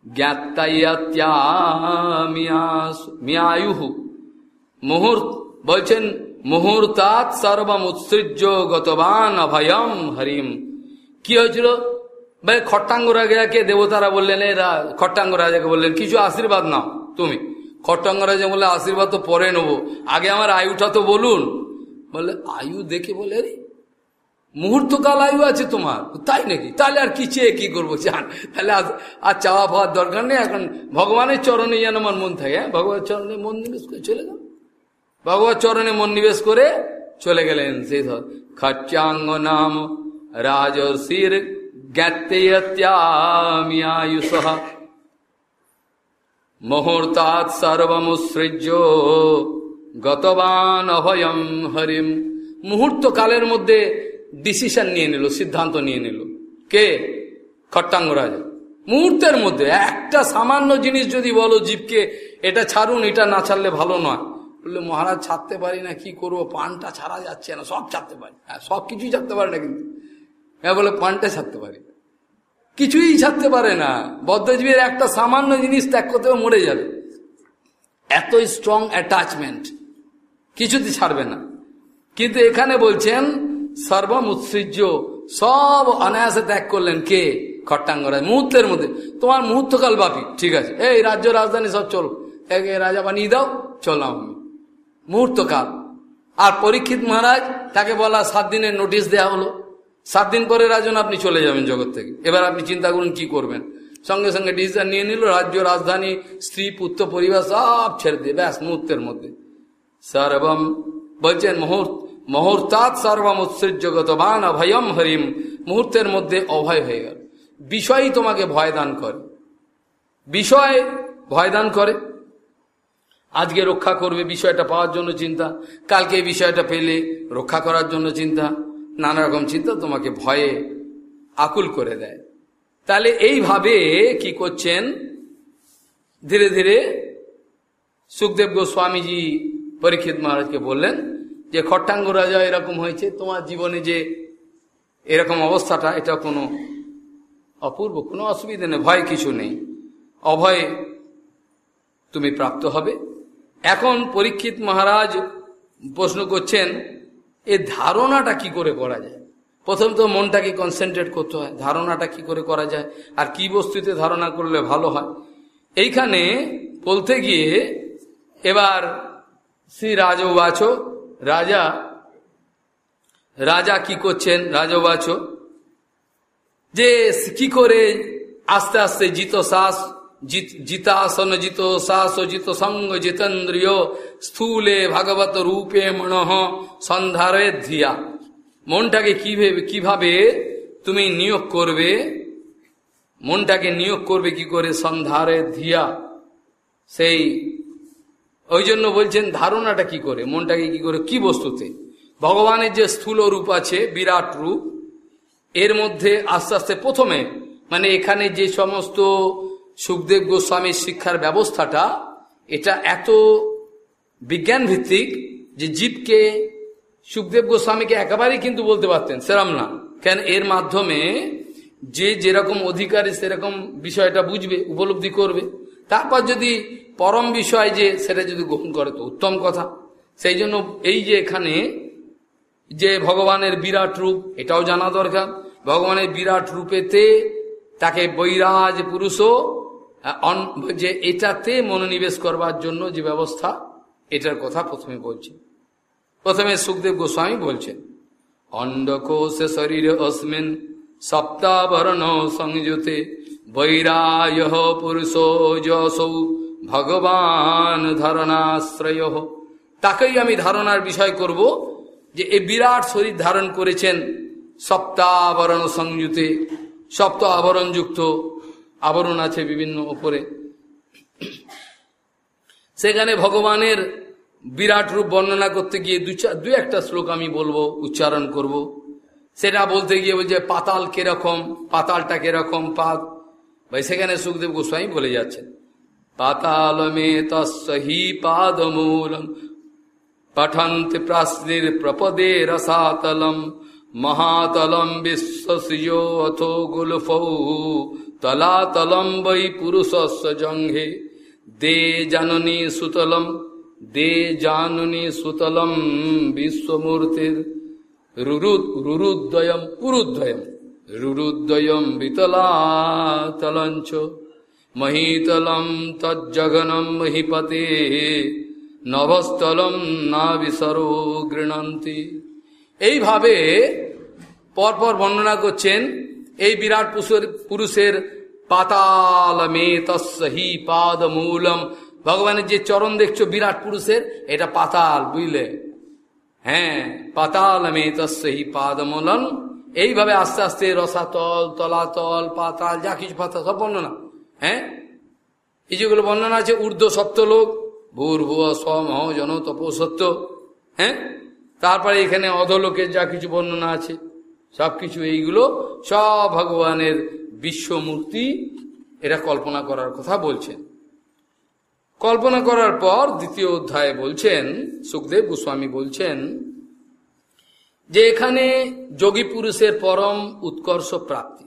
জ্ঞাতাইয়াত্যামিয়ায়ু মুহূর্ত বলছেন মুহূর্তাৎ সর্বম উৎসৃজ্য গতবান অভয়ম হরিম কি হয়েছিল ভাই খট্টাঙ্গ রাজাকে দেবতারা বললেন এরা খট্টাঙ্গ রাজাকে বললেন কিছু আশীর্বাদ নাও তুমি খট্টাঙ্গ রাজা বললে আশীর্বাদ তো পরে নেব আগে আমার আয়ুটা তো বলুন বললে আয়ু দেখে বলে রে মুহূর্তকাল আয়ু আছে তোমার। তাই নাকি? তাহলে আর কি চেয়ে কি করব? চান তাহলে আর চাওয়া পাওয়ার দরকার নেই, এখন ভগবানের চরণে যেন আমার মন থাকে হ্যাঁ? ভগবানের চরণে মন নিবেশ করে চলে গেল ভগবত চরণে মন নিবেশ করে চলে গেলেন সেই খচ্চাঙ্গ নাম রাজর্ষির জ্ঞাতেয়ত্যামিয়ায়ুষ মুহূর্তাৎ সর্বমুসৃজ্য গতবান অভয়ম হরিম। মুহূর্ত কালের মধ্যে ডিসিশন নিয়ে নিল, সিদ্ধান্ত নিয়ে নিল। কে? খট্টাঙ্গ রাজা মুহূর্তের মধ্যে একটা সামান্য জিনিস যদি বলো জীবকে, এটা ছাড়ুন, এটা না ছাড়লে ভালো নয়। বললে, মহারাজ, ছাড়তে পারি না, কি করব? পানটা ছাড়া যাচ্ছে না, সব ছাড়তে পারি। হ্যাঁ সব কিছুই ছাড়তে পারে না কিন্তু। হ্যাঁ বলে পানটা ছাড়তে পারি। কিছুই ছাড়তে পারে না। বদ্ধজীবীর একটা সামান্য জিনিস ত্যাগ করতে মরে যাবে। এত স্ট্রং অ্যাটাচমেন্ট কিছুতে ছাড়বে না। কিন্তু এখানে বলছেন সর্বম উৎসৃজ্য সব অনায়াসে ত্যাগ করলেন কে? খট্টাঙ্গরাজ। মুহূর্তের মধ্যে। তোমার মুহূর্তকাল বাপি। ঠিক আছে। এই রাজ্য রাজধানী সব চলো। একে রাজা বানিয়ে দাও চললাম আমি। মুহূর্তকাল। আর পরীক্ষিত মহারাজ, তাকে বলা সাত দিনের নোটিশ দেয়া হলো। সাত দিন পরে রাজন, আপনি চলে যাবেন জগৎ থেকে। এবার আপনি চিন্তা করুন কি করবেন। সঙ্গে সঙ্গে ডিসিশন নিয়ে নিল, রাজ্য, রাজধানী, স্ত্রী, পুত্র, পরিবার সব ছেড়ে দিয়ে। ব্যাস, মুহূর্তের মধ্যে। সর্বম বলছেন মুহূর্ত। মুহূর্তাৎ সর্বম উৎসৃজ্যগতবান অভয়ম হরিম, মুহূর্তের মধ্যে অভয় হয়ে গেল। বিষয়ই তোমাকে ভয় দান করে। বিষয় ভয় দান করে। আজকে রক্ষা করবে বিষয়টা পাওয়ার জন্য চিন্তা, কালকে এই বিষয়টা পেলে রক্ষা করার জন্য চিন্তা, নানা রকম চিন্তা তোমাকে ভয়ে আকুল করে দেয়। তাহলে এইভাবে কি করছেন? ধীরে ধীরে সুখদেব গোস্বামীজি পরীক্ষিত মহারাজকে বললেন যে খট্টাঙ্গ রাজা এরকম হয়েছে, তোমার জীবনে যে এরকম অবস্থাটা, এটা কোনো অপূর্ব, কোনো অসুবিধা নেই, ভয় কিছু নেই। অভয়ে তুমি প্রাপ্ত হবে। এখন পরীক্ষিত মহারাজ প্রশ্ন করছেন, এ ধারণাটা কি করে করা যায়? প্রথম তো মনটাকে কনসেন্ট্রেট করতে হয়, ধারণাটা কি করে করা যায়? আর কি বস্তুতে ধারণা করলে ভালো হয়? এইখানে বলতে গিয়ে এবার শ্রী রাজবাচ রাজা রাজা কি করছেন রাজবাচ যে কি করে আস্তে আস্তে জিত শ্বাস জিতাসন জিত শ্বাস জিত সঙ্গ জিতেন্দ্রিয় স্থূলে ভাগবত রূপে মনহ সন্ধারে ধিয়া মনটাকে কীভাবে কীভাবে তুমি নিয়োগ করবে মনটাকে নিয়োগ করবে কি করে সন্ধারে ধিয়া সেই ওই জন্য বলছেন, ধারণাটা কি করে? মনটাকে কি করে? কি বস্তুতে? ভগবানের যে স্থূল রূপ আছে, বিরাট রূপ, এর মধ্যে আস্তে আস্তে প্রথমে মানে এখানে যে সমস্ত সুখদেব গোস্বামীর শিক্ষার ব্যবস্থাটা, এটা এত বিজ্ঞান ভিত্তিক যে জীবকে সুখদেব গোস্বামীকে একেবারেই কিন্তু বলতে পারতেন, সেরম না। কেন? এর মাধ্যমে যে যেরকম অধিকারী, সেরকম বিষয়টা বুঝবে, উপলব্ধি করবে। তারপর যদি পরম বিষয় যে সেটা যদি গ্রহণ করে তো উত্তম কথা। সেই জন্য এই যে এখানে যে ভগবানের বিরাট রূপ, এটাও জানা দরকার। ভগবানের বিরাট রূপেতে তাকে বৈরাজ পুরুষও যে এটাতে মনোনিবেশ করবার জন্য যে ব্যবস্থা, এটার কথা প্রথমে বলছি। প্রথমে সুখদেব গোস্বামী বলছেন, অন্ডকোষ শরীর অস্মিন, সপ্তাবরণ সংযুতে বৈরায় পুরুষো যশৌ ভগবান ধারণাশ্রয় তাকেই আমি ধারণার বিষয় করব যে এই বিরাট শরীর ধারণ করেছেন সপ্তাবরণ সংযুতে, সপ্ত আবরণযুক্ত আবরণ আছে বিভিন্ন ওপরে সেখানে ভগবানের বিরাট রূপ বর্ণনা করতে গিয়ে দু দু একটা শ্লোক আমি বলব, উচ্চারণ করব। সেটা বলতে গিয়ে বলছে, পাতাল কীরকম? পাতালটা কীরকম? পাত ভাই, সেখানে সুখদেব গোস্বামী বলে যাচ্ছেন পাতাল মে তহি পাদমূলম, পঠন্তি প্রাশ্নির প্রপদে রসাতলম, মহাতলম বিশ্বসিজো অথো গুলফৌ, তলাতলম বৈ পুরুষ জঙ্ঘে, দে জাননী সুতলম, দে জাননী সুতলম বিশ্বমূর্তির রুরুদ্বয়ম, পুরুদ্বয়ম। রুরুদ্বয়ম বিতলাতলঞ্চ মহীতলম তজ্জগনম মহিপতে নভস্থলম না বিসরো গৃণন্তি এইভাবে পরপর বর্ণনা করছেন এই বিরাট পুরুষের পাতাল মে তসহি পাদ মূলম। ভগবানের যে চরণ দেখছ বিরাট পুরুষের, এটা পাতাল, বুঝলে? হ্যাঁ পাতাল মে তসহি পাদ মূলম। এইভাবে আস্তে আস্তে রসাতল তলাতল পাতাল, যা কিছু পাতাল সব বর্ণনা। হ্যাঁ? এই যেগুলো বর্ণনা আছে, ঊর্ধ্ব সপ্তলোক ভূর ভুয় স্বমহ জন তপসত্য হ্যাঁ? তারপরে এখানে অধলোকের যা কিছু বর্ণনা আছে, সব কিছু এইগুলো সব ভগবানের বিশ্বমূর্তি এটা কল্পনা করার কথা বলছেন। কল্পনা করার পর দ্বিতীয় অধ্যায়ে বলছেন, সুখদেব গোস্বামী বলছেন যে এখানে যোগী পুরুষের পরম উৎকর্ষ প্রাপ্তি।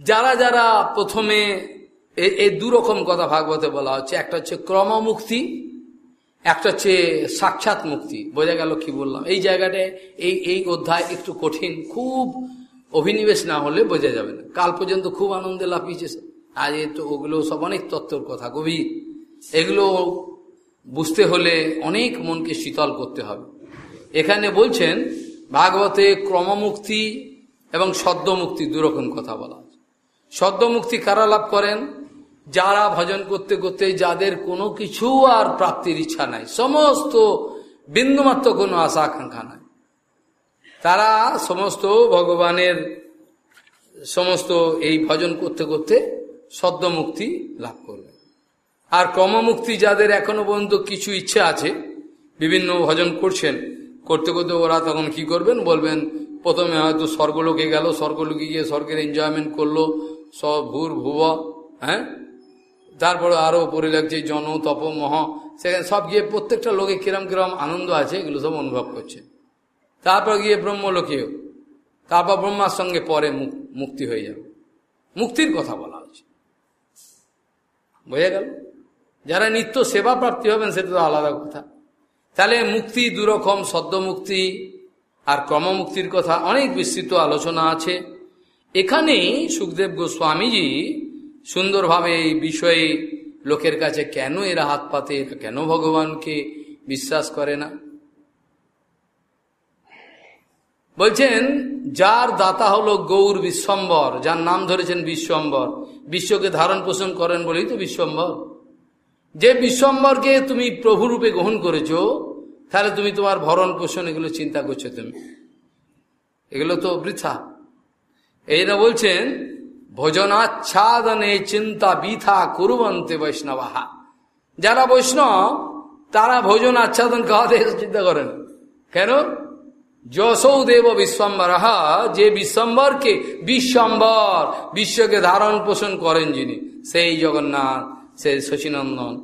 যারা যারা প্রথমে এই দুরকম কথা ভাগবতে বলা হচ্ছে, একটা হচ্ছে ক্রমমুক্তি, একটা হচ্ছে সাক্ষাৎ মুক্তি। বোঝা গেল কি বললাম? এই জায়গাটায় এই এই অধ্যায় একটু কঠিন, খুব অভিনিবেশ না হলে বোঝা যাবে না। কাল পর্যন্ত খুব আনন্দে লাফিয়েছে আজ তো ওগুলো সব অনেক তত্ত্বর কথা, গভীর। এগুলো বুঝতে হলে অনেক মনকে শীতল করতে হবে। এখানে বলছেন, ভাগবতে ক্রমমুক্তি এবং সদ্যমুক্তি দুরকম কথা বলা আছে। সদ্যমুক্তি কারা লাভ করেন? যারা ভজন করতে করতে যাদের কোনো কিছু আর প্রাপ্তির ইচ্ছা নাই, সমস্ত বিন্দুমাত্র কোনো আশা আকাঙ্ক্ষা নাই। তারা সমস্ত ভগবানের সমস্ত এই ভজন করতে করতে সদ্যমুক্তি লাভ করবে। আর ক্রমমুক্তি যাদের এখনও পর্যন্ত কিছু ইচ্ছে আছে, বিভিন্ন ভজন করছেন করতে করতে ওরা তখন কি করবেন? বলবেন, প্রথমে হয়তো স্বর্গলোকে গেল, স্বর্গলোকে গিয়ে স্বর্গের এনজয়মেন্ট করল, সব ভূর ভুব হ্যাঁ? তারপরে আরও পরে লাগছে জন, তপ, মহ, সেখানে সব গিয়ে প্রত্যেকটা লোকে কিরম কিরম আনন্দ আছে, এগুলো সব অনুভব করছে। তারপর গিয়ে ব্রহ্মলোকেও, তারপর ব্রহ্মার সঙ্গে পরে মুক্তি হয়ে যাবে। মুক্তির কথা বলা হচ্ছে বোঝা গেল? যারা নিত্য সেবা প্রাপ্তি হবেন, সেটা তো আলাদা কথা। তাহলে মুক্তি দুরকম সদ্য মুক্তি আর ক্রমমুক্তির কথা অনেক বিস্তৃত আলোচনা আছে। এখানে সুখদেব গোস্বামীজি সুন্দরভাবে এই বিষয়ে লোকের কাছে কেন এরা হাত পাতে কেন ভগবানকে বিশ্বাস করে না? বলছেন, যার দাতা হলো গৌর বিশ্বম্বর, যার নাম ধরেছেন বিশ্বম্বর, বিশ্বকে ধারণ পোষণ করেন বলেই তো বিশ্বম্বর। যে বিশ্বম্বরকে তুমি প্রভুরূপে গ্রহণ করেছ, তাহলে তুমি তোমার ভরণ পোষণ এগুলো চিন্তা করছ তুমি। এগুলো তো বৃথা। এই না বলছেন, ভোজনাচ্ছাদনে চিন্তা বিথা কুরুবন্তে বৈষ্ণবাহা। যারা বৈষ্ণব, তারা ভোজন আচ্ছাদন খাওয়াতে চিন্তা করেন। কেন? যশৌ দেব বিশ্বম্বরাহা যে বিশ্বম্বরকে বিশ্বম্বর, বিশ্বকে ধারণ পোষণ করেন যিনি, সেই জগন্নাথ। সেই শশীনন্দন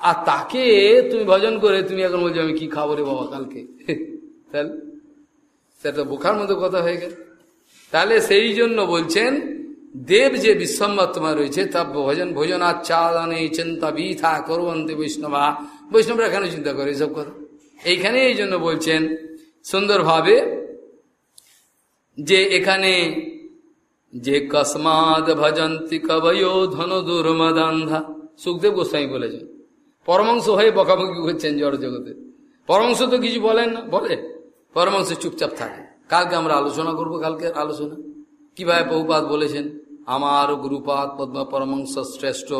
আর তাকে তুমি ভজন করে তুমি এখন বলছো, আমি কি খাব রে বাবা কালকে? <laughs> তাহলে? সেটা বোখার মতো কথা হয়ে গেল। তাহলে সেই জন্য বলছেন, দেব যে বিশ্বম্বর তোমার রয়েছে তা ভজন, ভোজন আচ্ছাদনে চিন্তা বিথা করবন্তে বৈষ্ণবা। বৈষ্ণবরা কেন চিন্তা করে এসব কথা? এইখানে এই জন্য বলছেন, সুন্দরভাবে যে এখানে যে কসমাদ ভজন্তি কবয় ধন দুর্মদান্ধা। সুখদেব গোস্বাই বলেছেন। পরমাংশ হয়ে বকাবকি করছেন জড় জগতে। পরমাংশ তো কিছু বলেন না, বলে। পরমাংশ চুপচাপ থাকে। কালকে আমরা আলোচনা করব কালকে আলোচনা। কীভাবে বহুপাত বলেছেন, আমার গুরুপাত পদ্মা পরমাংশ শ্রেষ্ঠ,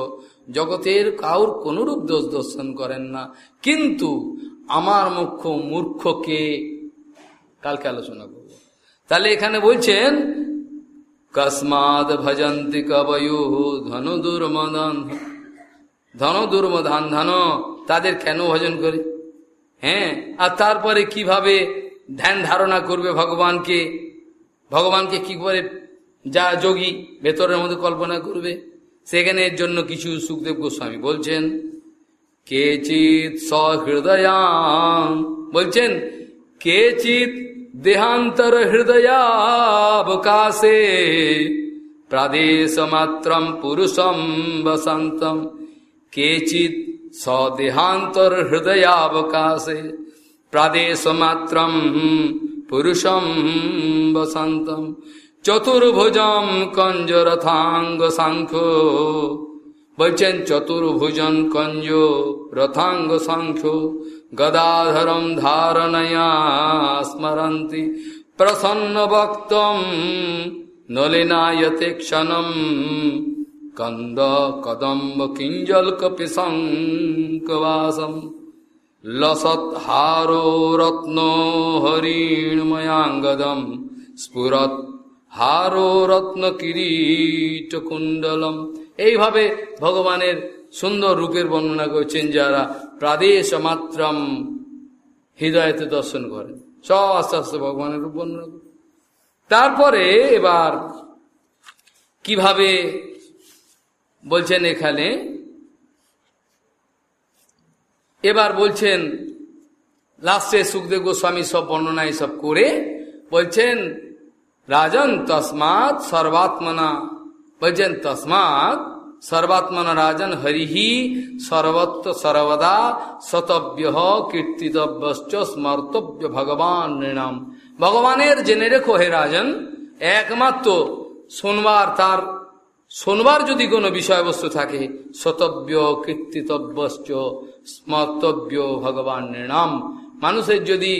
জগতের কাউর কোনরূপ দোষ দর্শন করেন না। কিন্তু আমার মুখ্য মূর্খকে কালকে আলোচনা করব। তাহলে এখানে বলছেন কসমাদ ভজন্তি কবয়ু ধনু দুর্মদন ধন দুর্মধান ধন তাদের কেন ভজন করে? হ্যাঁ? আর তারপরে কীভাবে ধ্যান ধারণা করবে ভগবানকে? ভগবানকে কি করে যা যোগী ভেতরের মধ্যে কল্পনা করবে? সেখানে জন্য কিছু সুখদেব গোস্বামী বলছেন কেচিত সহৃদয়াম বলছেন কেচিত দেহান্তর হৃদয়াবকাশে প্রাদেশ মাত্রম পুরুষম বসন্তম। কেচিত সদেহান্তর হৃদয়াবকাশে প্রাদেশ মাত্রম পুরুষম বসন্তম। চতুর্ভুজম কঞ্জরথাঙ্গ সাংখ্য। বলছেন, চতুর্ভুজন কঞ্জ রথাঙ্গ সাংখ্য। গদাধরম ধারণয়া স্মরন্তি প্রসন্ন ভক্তম নলিনায়তে ক্ষণম কন্দ কদম্ব কিঞ্জল কপিশঙ্কবাসম লসৎ হারো রত্ন হরিণময়াঙ্গদম স্ফুরত হারো রত্ন কিরীট কুণ্ডলম এইভাবে ভগবানের সুন্দর রূপের বর্ণনা করছেন যারা প্রাদেশ মাত্রম হৃদয়তে দর্শন করেন সব আস্তে আস্তে ভগবানের রূপ বর্ণনা করে। তারপরে এবার কীভাবে বলছেন এখানে? এবার বলছেন, লাস্টে সুখদেব গোস্বামী সব বর্ণনা সব করে বলছেন, রাজন তসমাৎ সর্বাত্মনা, বলছেন তসমাৎ সর্বাত্মনা রাজন হরিহি সর্বত্র সর্বদা শতব্য কীর্তিতব্য স্মর্তব্য ভগবান নৃণাম। ভগবানের জেনে রেখো হে রাজন, একমাত্র শোনবার তার, শোনবার যদি কোনো বিষয়বস্তু থাকে শতব্য কীর্তিতব্য স্মর্তব্য ভগবান নৃণাম। মানুষের যদি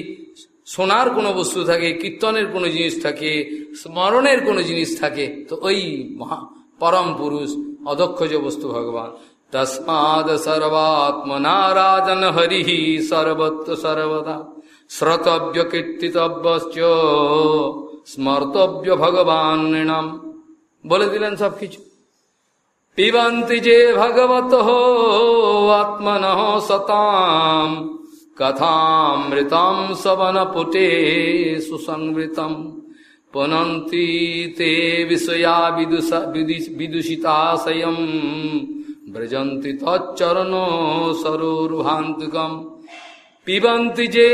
শোনার কোনো বস্তু থাকে, কীর্তনের কোনো জিনিস থাকে, স্মরণের কোনো জিনিস থাকে, তো ওই মহা পরম পুরুষ অদক্ষ যে বস্তু ভগবান তসমাদ সর্বাত্মনারাজন হরি সর্বত্র সর্বদা শ্রতব্য কীর্তিতব্য স্মর্তব্য ভগবান নৃণাম বলে দিলেন সবকিছু পিবন্তি যে ভগবত আত্মন সতাম কথামৃতম সবনপুটে সুসংবৃতম পুনন্তি তে বিষয়া বিদূষিতাশয়ম ব্রজন্তি তচ্চরণ সরোর্ভান্তিকম পিবন্তি যে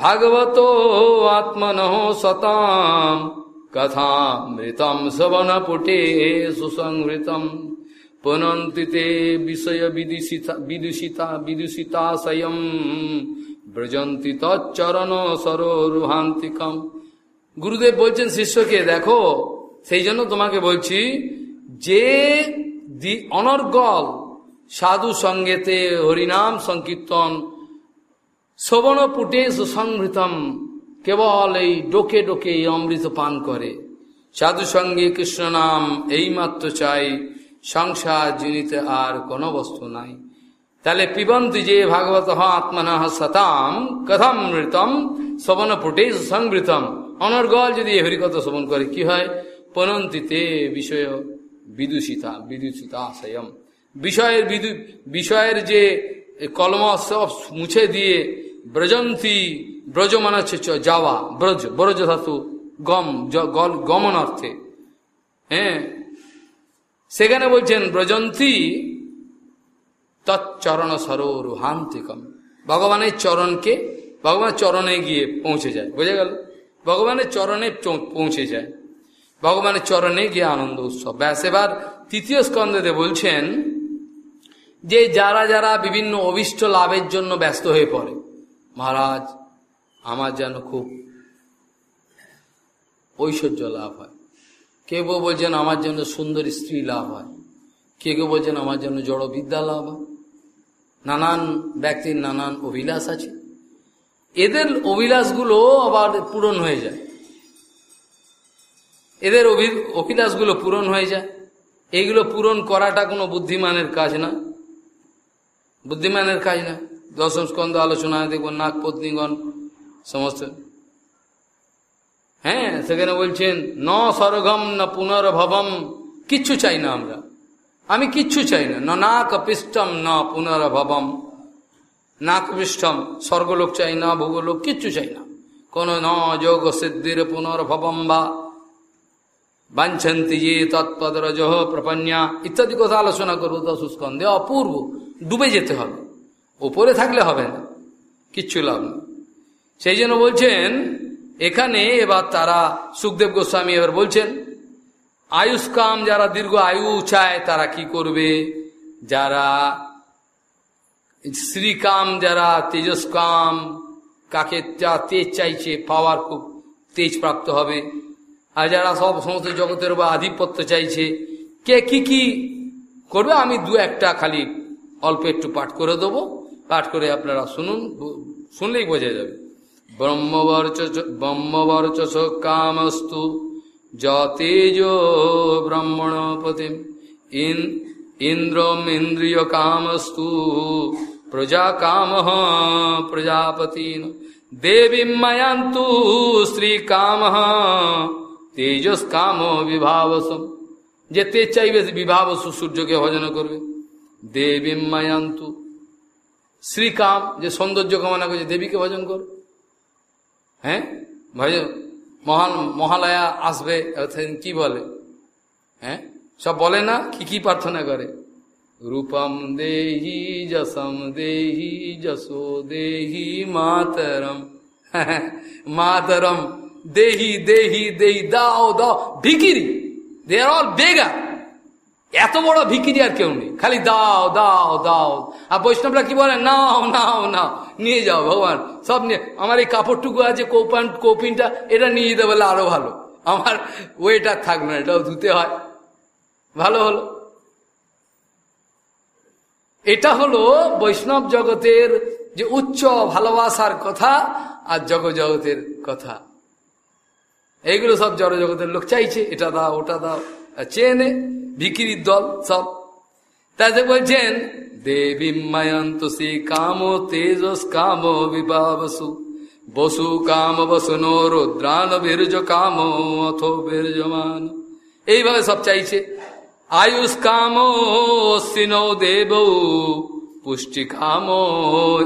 ভাগবত আত্মন সতাম। কথামৃতম সবনপুটে সুসংহৃতম। পুনন্তি তে বিষয় বিদূষিতা বিদূষিতা বিদূষিতাশয়ম ব্রজন্তি তচ্চরণ সরোরুহান্তিকম। গুরুদেব বলছেন, শিষ্যকে দেখো, সেই জন্য তোমাকে বলছি, যে অনর্গল সাধু সঙ্গেতে হরিনাম সংকীর্তন শ্রবণ পুটে সুসংহৃতম কেবল এই ডোকে ডোকে এই অমৃত পান করে। সাধু সঙ্গে কৃষ্ণ নাম এইমাত্র চাই, সংসার জিনিতে আর কোনো বস্তু নাই। তাহলে পিবন্তি যে ভাগবত আত্মনা সতাম কথম মৃতম শ্রবণ পুটে সংবৃতম অনর্গল যদি হরিকথা শ্রবণ করে, কি হয়? পনন্তিতে বিষয় বিদূষিতা বিদূষিতা আশয়ম। বিষয়ের বিদু, বিষয়ের যে কলম সব মুছে দিয়ে ব্রজন্তী ব্রজ মানে হচ্ছে যাওয়া, ব্রজ ব্রজ ধাতু, গম গমন অর্থে হ্যাঁ? সেখানে বলছেন, ব্রজন্তী তৎচরণ সরোরুহান্তিকম। ভগবানের চরণকে, ভগবানের চরণে গিয়ে পৌঁছে যায়। বোঝা গেল? ভগবানের চরণে পৌঁছে যায়। ভগবানের চরণে গিয়ে আনন্দ উৎসব। ব্যাস, এবার তৃতীয় স্কন্ধতে বলছেন যে যারা যারা বিভিন্ন অভিষ্ট লাভের জন্য ব্যস্ত হয়ে পড়ে, মহারাজ, আমার যেন খুব ঐশ্বর্য লাভ হয়। কেউ কেউ বলছেন, আমার জন্য সুন্দর স্ত্রী লাভ হয়। কেউ কেউ বলছেন, আমার জন্য জড়বিদ্যা লাভ হয়। নানান ব্যক্তির নানান অভিলাষ আছে। এদের অভিলাষগুলো আবার পূরণ হয়ে যায়। এদের অভিলাষগুলো পূরণ হয়ে যায়। এইগুলো পূরণ করাটা কোনো বুদ্ধিমানের কাজ না। বুদ্ধিমানের কাজ না। দশম স্কন্ধ আলোচনায় দেখব নাগ পত্নীগণ, সমস্ত। হ্যাঁ সেখানে বলছেন, ন স্বর্গম, না পুনর্ভবম, কিচ্ছু চাই না আমরা। আমি কিচ্ছু চাই না। না নাক পৃষ্ঠম, না পুনর্ভবম। নাক পৃষ্ঠম স্বর্গলোক চাই না, ভূগোলোক কিচ্ছু চাই না। কোন ন যোগ সিদ্ধির পুনর্ভবম বা। বাঞ্ছন্তি যে তৎপদরজ প্রপন্যা। ইত্যাদি কথা আলোচনা করব দশস্কন্ধে অপূর্ব, ডুবে যেতে হবে। ওপরে থাকলে হবে না। কিচ্ছু লাভ নেই। সেই জন্য বলছেন, এখানে এবার তারা সুখদেব গোস্বামী এবার বলছেন, আয়ুষ্কাম যারা দীর্ঘ আয়ু চায় তারা কি করবে? যারা শ্রীকাম যারা তেজস্কাম, কাকে যা তেজ চাইছে, পাওয়ার খুব তেজ প্রাপ্ত হবে। আর যারা সব সমস্ত জগতের বা আধিপত্য চাইছে, কে কি কি করবে, আমি দু একটা খালি অল্প একটু পাঠ করে দেবো। পাঠ করে আপনারা শুনুন শুনলেই বোঝা যাবে। ব্রহ্মবর্চ কামস্তু যতেজ ব্রহ্মণপতি ইন্দ্রম ইন্দ্রিয় কামস্তু। প্রজা কাম প্রজাপতি দেবী ময়ান্তু শ্রী কাম তেজস কাম বিভাবসম যে তেজ চাইবে বিভাবসু সূর্যকে ভজন করবে দেবী মায়ান্তু শ্রীকাম যে সৌন্দর্য কামনা করছে দেবীকে ভজন কর হ্যাঁ ভজন মহান মহালয়া আসবে কি বলে হ্যাঁ সব বলে না কি কি প্রার্থনা করে রূপম দেহি যশম দেহি যশো দেহি মাতরম মাতরম দেহি দেহি দেহি দাও দাও ভিকিরি দে অল বেগার এত বড় ভিকিরি আর কেউ নেই। খালি দাও দাও দাও। আর বৈষ্ণবরা কি বলে? নাও নাও নাও। নিয়ে যাও ভগবান। সব নিয়ে। আমার এই কাপড়টুকু আছে, কৌপান, কৌপিনটা, এটা নিয়ে যেতে বলে আরও ভালো। আমার ওয়েটার থাকবে না, এটাও ধুতে হয়। ভালো হলো। এটা হলো বৈষ্ণব জগতের যে উচ্চ ভালোবাসার কথা আর জগৎ জগতের কথা। এইগুলো সব জড় জগতের লোক চাইছে, এটা দাও, ওটা দাও চেনে ভিকিরির দল সব। তাতে বলছেন, দেবী মায়ন্ত সে কাম তেজস, কাম বিবাবসু বসু কাম বসুনো রুদ্রান, বীর্য কাম অথ বীর্যমান। এইভাবে সব চাইছে। আয়ুষ কাম, সিনৌ দেব, পুষ্টি কাম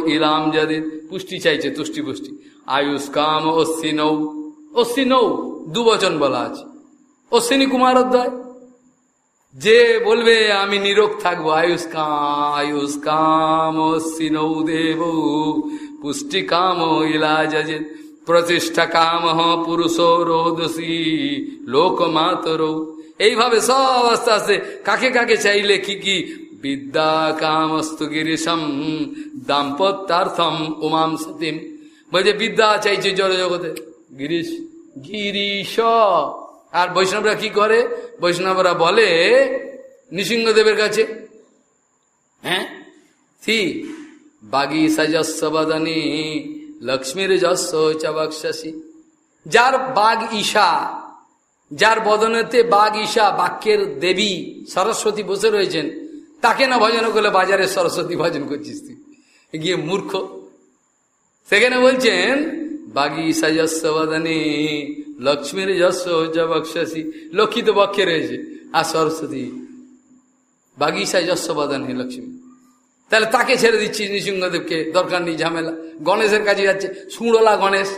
ইরাম যাদের পুষ্টি চাইছে, তুষ্টি পুষ্টি। আয়ুষ কাম অশ্বিনৌ অশ্বিনৌ দু বচন বলা আছে। অশ্বিনী কুমার অধ্যায় যে বলবে, আমি নিরোগ থাকব। আয়ুষ কাম আয়ুষ কাম অশ্বিনৌ দেব, পুষ্টি কাম ইলাজে প্রতিষ্ঠা কাম পুরুষ রোদসী, লোকমাতর। এইভাবে সব আস্তে আস্তে কাকে কাকে চাইলে কি কি? বিদ্যা, কামস্তু, গিরিশম, দাম্পত্যার্থম, উমাম, সতীম। বলছে বিদ্যা চাইছে জড় জগতে গিরিশ গিরিশ। আর বৈষ্ণবরা কি করে? বৈষ্ণবরা বলে, নৃসিংহদেবের কাছে। হ্যাঁ? থি বাগি সাজস্ব বদনী লক্ষ্মীর যস্য চবক্ষসী যার বাঘ ঈশা যার বদনেতে বাঘ, ঈশা, বাক্যের দেবী সরস্বতী বসে রয়েছেন, তাকে না ভজন করলে বাজারে সরস্বতী ভজন করছিস তুই? গিয়ে মূর্খ। সেখানে বলছেন, বাগি সাজস্ব বদনে, লক্ষ্মীর বক্ষসী লক্ষ্মী তো বক্ষে রয়েছে। আর সরস্বতী বাগিসা যস্য বদনে, লক্ষ্মী। তাহলে তাকে ছেড়ে দিচ্ছি নৃসিংহদেবকে, দরকার নেই, ঝামেলা। গণেশের কাছে যাচ্ছে, সুড়লা গণেশ।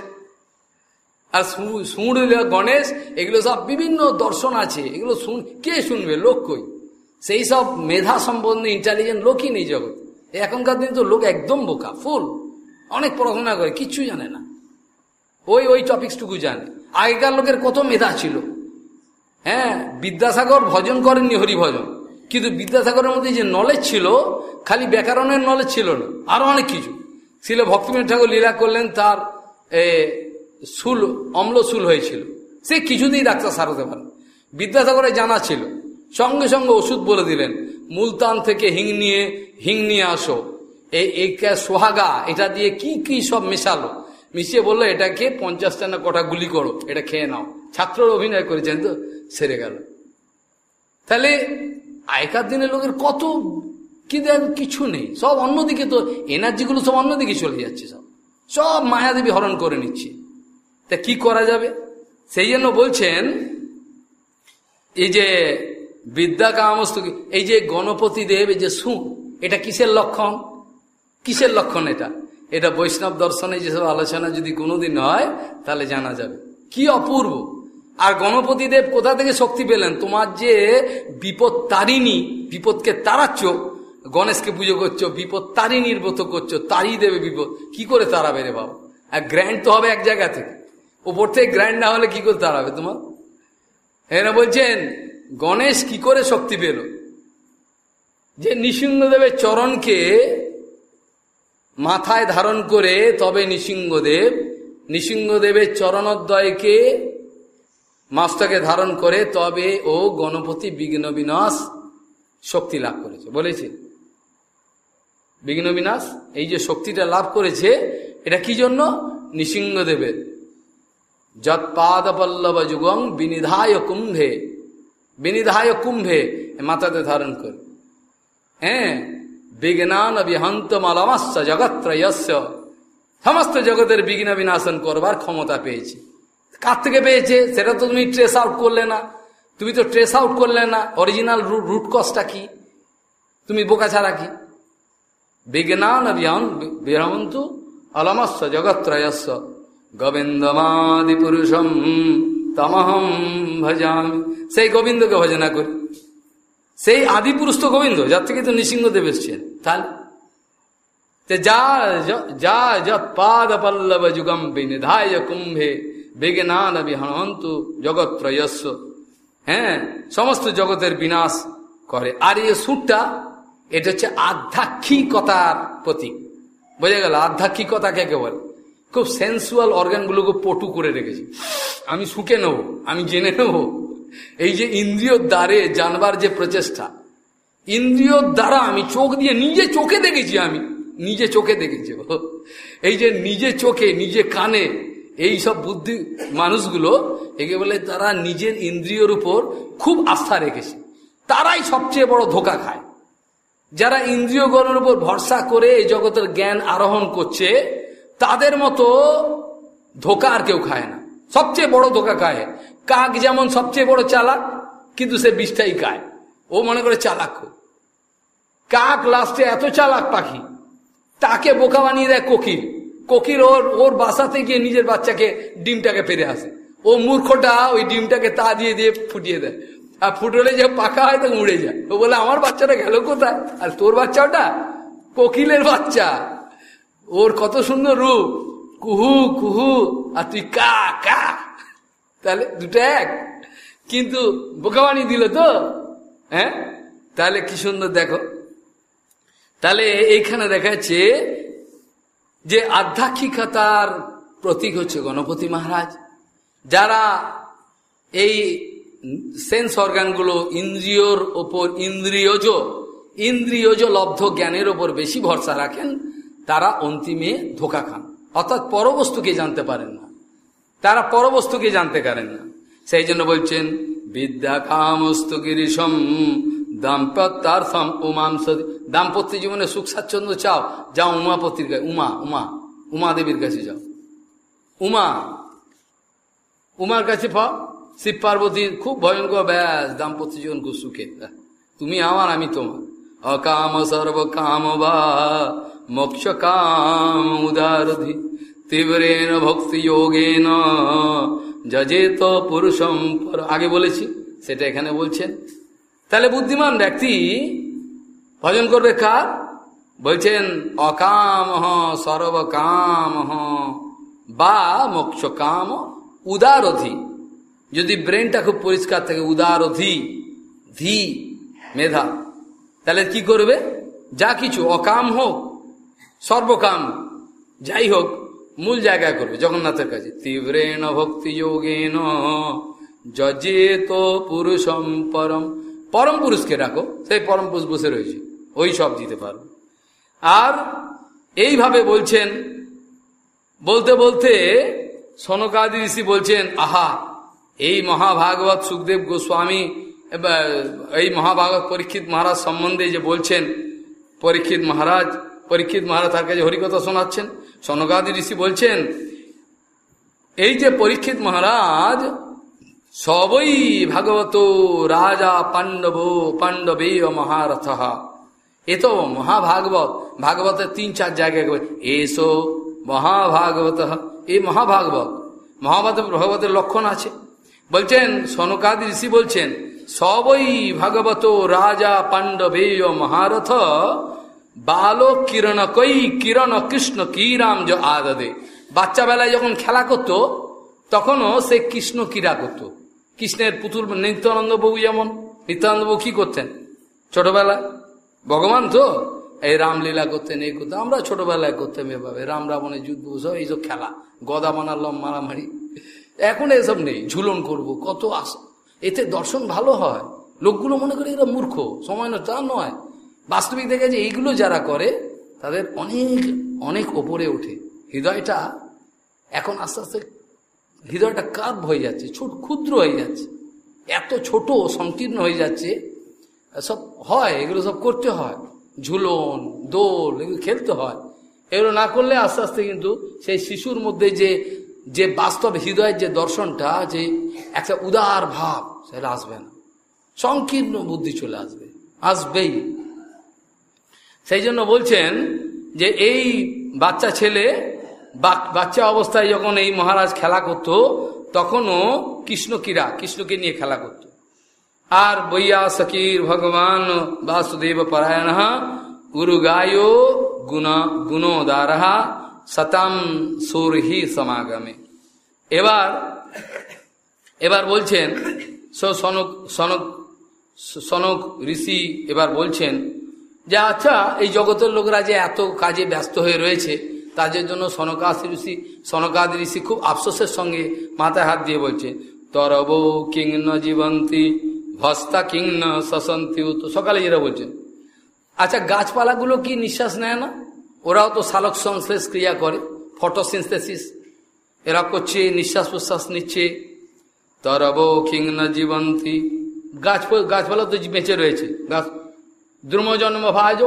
আর সুড়লা গণেশ, এগুলো সব বিভিন্ন দর্শন আছে। এগুলো শুন, কে শুনবে? লোক কই? সেই সব মেধা সম্বন্ধে ইন্টেলিজেন্ট লোকই নেই জগৎ। এখনকার দিন তো লোক একদম বোকা, ফুল। অনেক পড়াশোনা করে, কিচ্ছু জানে না। ওই ওই টপিক্সটুকু জানে। আগেকার লোকের কত মেধা ছিল। হ্যাঁ বিদ্যাসাগর ভজন করেননি হরিভজন। কিন্তু বিদ্যাসাগরের মধ্যে যে নলেজ ছিল, খালি ব্যাকরণের নলেজ ছিল না। আরও অনেক কিছু। ছিল ভক্তিবিনোদ ঠাকুর লীলা করলেন তার সুল অম্ল সুল হয়েছিল। সে কিছুতেই ডাক্তার সারাতে পারে বিদ্যাসাগরের জানা ছিল, সঙ্গে সঙ্গে ওষুধ বলে দিলেন, মুলতান থেকে হিং নিয়ে হিং নিয়ে আসো। এই সোহাগা, এটা দিয়ে কি কি সব মেশালো? মিশিয়ে বলল, এটাকে পঞ্চাশটা না কটা গুলি করো, এটা খেয়ে নাও। ছাত্রর অভিনয় করেছেন তো সেরে গেল। তাহলে আগেকার দিনের লোকের কত কি দেখ, কিছু নেই। সব অন্যদিকে তো এনার্জিগুলো সব অন্যদিকে চলে যাচ্ছে সব। সব মায়াদেবী হরণ করে নিচ্ছে। তা কি করা যাবে? সেই জন্য বলছেন, এই যে বিদ্যা কামস্ত এই যে গণপতি দেব, এই যে সু, এটা কিসের লক্ষণ? কিসের লক্ষণ এটা? এটা বৈষ্ণব দর্শনে যেসব আলোচনা যদি কোনোদিন হয়, তাহলে জানা যাবে। কি অপূর্ব! আর গণপতি দেব কোথা থেকে শক্তি পেলেন? তোমার যে বিপদ তারিণী, বিপদকে তাড়াচ্ছ, গণেশকে পুজো করছ, বিপদ তারিণীর ব্রত করছ, তারই দেবে বিপদ। কি করে তাড়াবে রে বাবা? আর গ্র্যান্ড তো হবে এক জায়গা থেকে। ওপর থেকে গ্র্যান্ড না হলে কি করে তাড়াবে তোমার? এরা বলছেন? গণেশ কি করে শক্তি পেল? যে নৃসিংহদেবের চরণকে মাথায় ধারণ করে তবে নৃসিংহদেব, নৃসিংহদেবের চরণোদ্দয়কে মাস্টাকে ধারণ করে তবে ও গণপতি বিঘ্ন বিনাশ শক্তি লাভ করেছে। বলেছে। বিঘ্ন বিনাশ, এই যে শক্তিটা লাভ করেছে, এটা কি জন্য? নৃসিংহদেবের। যৎপাদপল্লব যুগং বিনিধায় কুম্ভে। বিনিধায় কুম্ভে মাথাতে ধারণ করে। হ্যাঁ বিজ্ঞান বিহন্ত মালামাস্য জগত্রয়স্য সমস্ত জগতের বিঘ্ন বিনাশন করবার ক্ষমতা পেয়েছে। কার থেকে পেয়েছে? সেটা তো তুমি ট্রেস আউট করলে না। তুমি তো ট্রেস আউট করলে না। অরিজিনাল রুট কজটা কি? তুমি বোকা ছাড়া কি? বিজ্ঞান বিহন্তু অলমস্য জগত্রয়স্য গোবিন্দমাদি পুরুষম তমহম ভজামি। সেই গোবিন্দকে ভজনা করি। সেই আদি পুরুষ তো গোবিন্দ, যার থেকে তো নৃসিংহদেব এসছেন। তাহলে যা যা যৎ পাদ পল্লব যুগম বিনিধায় কুম্ভে বেগনান বিহন্তু জগত্রয়স্য হ্যাঁ সমস্ত জগতের বিনাশ করে। আর এই সুরটা, এটা হচ্ছে আধ্যাত্মিকতার প্রতীক। বোঝা গেল? আধ্যাত্মিকতা কে বলে? খুব সেন্সুয়াল অর্গানগুলোকে পটু করে রেখেছি। আমি শুকে নেব, আমি জেনে নেব। এই যে ইন্দ্রিয় দ্বারে জানবার যে প্রচেষ্টা, ইন্দ্রিয় দ্বারা আমি চোখ দিয়ে নিজে চোখে দেখেছি আমি, নিজে চোখে দেখেছি। এই যে নিজে চোখে, নিজে কানে এই সব বুদ্ধি মানুষগুলো একে বলে তারা নিজের ইন্দ্রিয়র উপর খুব আস্থা রেখেছে। তারাই সবচেয়ে বড় ধোকা খায়। যারা ইন্দ্রিয়গণের উপর ভরসা করে এই জগতের জ্ঞান আরোহণ করছে তাদের মতো ধোকা আর কেউ খায় না। সবচেয়ে বড় ধোকা খায় কাক যেমন সবচেয়ে বড় চালাক, কিন্তু সে বিষটাই খায়। ও মনে করে চালাক কাক লাস্টে এত চালাক পাখি, তাকে বোকা বানিয়ে দেয় কোকিল। কোকিল ওর ওর বাসাতে গিয়ে নিজের বাচ্চাকে, ডিমটাকে পেরে আসে। ও মূর্খটা ওই ডিমটাকে তা দিয়ে দিয়ে ফুটিয়ে দেয়। আর ফুটলে যে পাকা হয় তো উড়ে যায়। ও বলে, আমার বাচ্চাটা গেল কোথায়? আর তোর বাচ্চা ওটা কোকিলের বাচ্চা। ওর কত সুন্দর রূপ। কুহু কুহু, আর তুই কা কা। তাহলে দুটো এক। কিন্তু বোকাবানি দিল তো? হ্যাঁ? তাহলে কি সুন্দর দেখো। তাহলে এইখানে দেখাচ্ছে যে আধ্যাত্মিকতার প্রতীক হচ্ছে গণপতি মহারাজ। যারা এই সেন্স অর্গানগুলো ইন্দ্রিয়র ওপর ইন্দ্রিয়জ ইন্দ্রিয়জ লব্ধ জ্ঞানের ওপর বেশি ভরসা রাখেন তারা অন্তিমে ধোকা খান। অর্থাৎ পরবস্তুকে জানতে পারেন না। তারা পরবস্তুকে জানতে পারেন না। সেই জন্য বলছেন, বিদ্যা কামস্তু গিরিশম দাম্পত্যার্থম উমাম দাম্পত্য জীবনে সুখ স্বাচ্ছন্দ্য চাও, যাও উমাপতির কাছে, উমা উমা উমা দেবীর কাছে যাও। উমা, উমার কাছে পাও। শিব পার্বতীর খুব ভয়ঙ্কর, ব্যাস, দাম্পত্য জীবন খুব সুখে। তুমি আমার, আমি তোমার। অকাম সর্ব কাম বা মোক্ষ কাম উদারধি তীব্রেন ভক্তি যোগেন যজেত পুরুষম আগে বলেছি, সেটা এখানে বলছেন তাহলে বুদ্ধিমান ব্যক্তি ভজন করবে কার? বলছেন অকাম সর্বকাম বা মোক্ষ কাম উদারধি। যদি ব্রেনটা খুব পরিষ্কার থাকে, উদারধি, ধি, মেধা, তাহলে কি করবে? যা কিছু, অকাম হোক সর্বকাম, যাই হোক, মূল জায়গায় করবে জগন্নাথের কাছে। তীব্রেণ ভক্তি যোগেন পুরুষম পরম। পরম পুরুষকে রাখো সেই পরম পুরুষ বসে রয়েছে, ওই সব দিতে পারো আর এইভাবে বলছেন, বলতে বলতে সনকাদি ঋষি বলছেন, আহা, এই মহাভাগবত সুখদেব গোস্বামী এই মহাভাগবত পরীক্ষিত মহারাজ সম্বন্ধে যে বলছেন, পরীক্ষিত মহারাজ পরীক্ষিত মহারাজ তার কাছে হরিকথা শোনাচ্ছেন। সনকাদি ঋষি বলছেন, এই যে পরীক্ষিত মহারাজ, সবই ভাগবত রাজা পাণ্ডব পাণ্ডবে মহারথ। এ তো মহাভাগবত, ভাগবতের তিন চার জায়গায় এসো মহাভাগবত এই মহাভাগবত। মহাভারত ভগবতের লক্ষণ আছে। বলছেন সনকাদি ঋষি বলছেন, সবই ভাগবত রাজা পাণ্ডবেয় মহারথ বাল কিরণ কই কিরণ কৃষ্ণ কি রাম য আদদে বাচ্চা বেলায় যখন খেলা করতো তখনও সে কৃষ্ণ ক্রীড়া করত কৃষ্ণের পুতুল নিত্যানন্দ বউ যেমন নিত্যানন্দ বউ কি করতেন ছোটবেলা ভগবান তো এই রামলীলা করতেন এই করতেন আমরা ছোটবেলায় করতাম এভাবে রাম রাবণের যুদ্ধ সব এইসব খেলা গদা বানালাম মারামারি এখন এসব নেই ঝুলন করব কত আস এতে দর্শন ভালো হয় লোকগুলো মনে করে এরা মূর্খ সময় না তা নয় বাস্তবিক দেখে যে এইগুলো যারা করে, তাদের অনেক অনেক ওপরে ওঠে। হৃদয়টা এখন আস্তে আস্তে, হৃদয়টা কার্ভ হয়ে যাচ্ছে, ছোট, ক্ষুদ্র হয়ে যাচ্ছে। এত ছোট, সংকীর্ণ হয়ে যাচ্ছে। সব হয়, এগুলো সব করতে হয়। ঝুলন দোল এগুলো খেলতে হয়। এগুলো না করলে আস্তে আস্তে কিন্তু সেই শিশুর মধ্যে যে যে বাস্তব হৃদয়ের যে দর্শনটা, যে একটা উদার ভাব, সেটা আসবে না। সংকীর্ণ বুদ্ধি চলে আসবে। আসবেই। সেই জন্য বলছেন যে এই বাচ্চা ছেলে বাচ্চা অবস্থায় যখন এই মহারাজ খেলা করত, তখনও কৃষ্ণ কীরা কৃষ্ণকে নিয়ে খেলা করত। আর বৈয়া সকির ভগবান বাসুদেব পরায়ণ গায় গুণ গুণোদারহা সতাম সুরহি সমাগমে। এবার এবার বলছেন সনক সনক সনক ঋষি এবার বলছেন যে আচ্ছা এই জগতের লোকরা যে এত কাজে ব্যস্ত হয়ে রয়েছে তাদের জন্য সনকাদি ঋষি সনকাদি ঋষি খুব আফসোসের সঙ্গে মাথায় হাত দিয়ে বলছে, তরব কিং ন জীবন্তী, ভস্তা কিং ন সসন্তী তো সকালে যেটা বলছেন। আচ্ছা গাছপালাগুলো কি নিঃশ্বাস নেয় না? ওরাও তো সালক সংশ্লেষ ক্রিয়া করে, ফটোসিনথেসিস। এরা করছে, নিঃশ্বাস প্রশ্বাস নিচ্ছে। তরব কিং ন জীবন্তী, গাছ, গাছপালা তো বেঁচে রয়েছে, গাছ দ্রুম জন্ম ভাজ,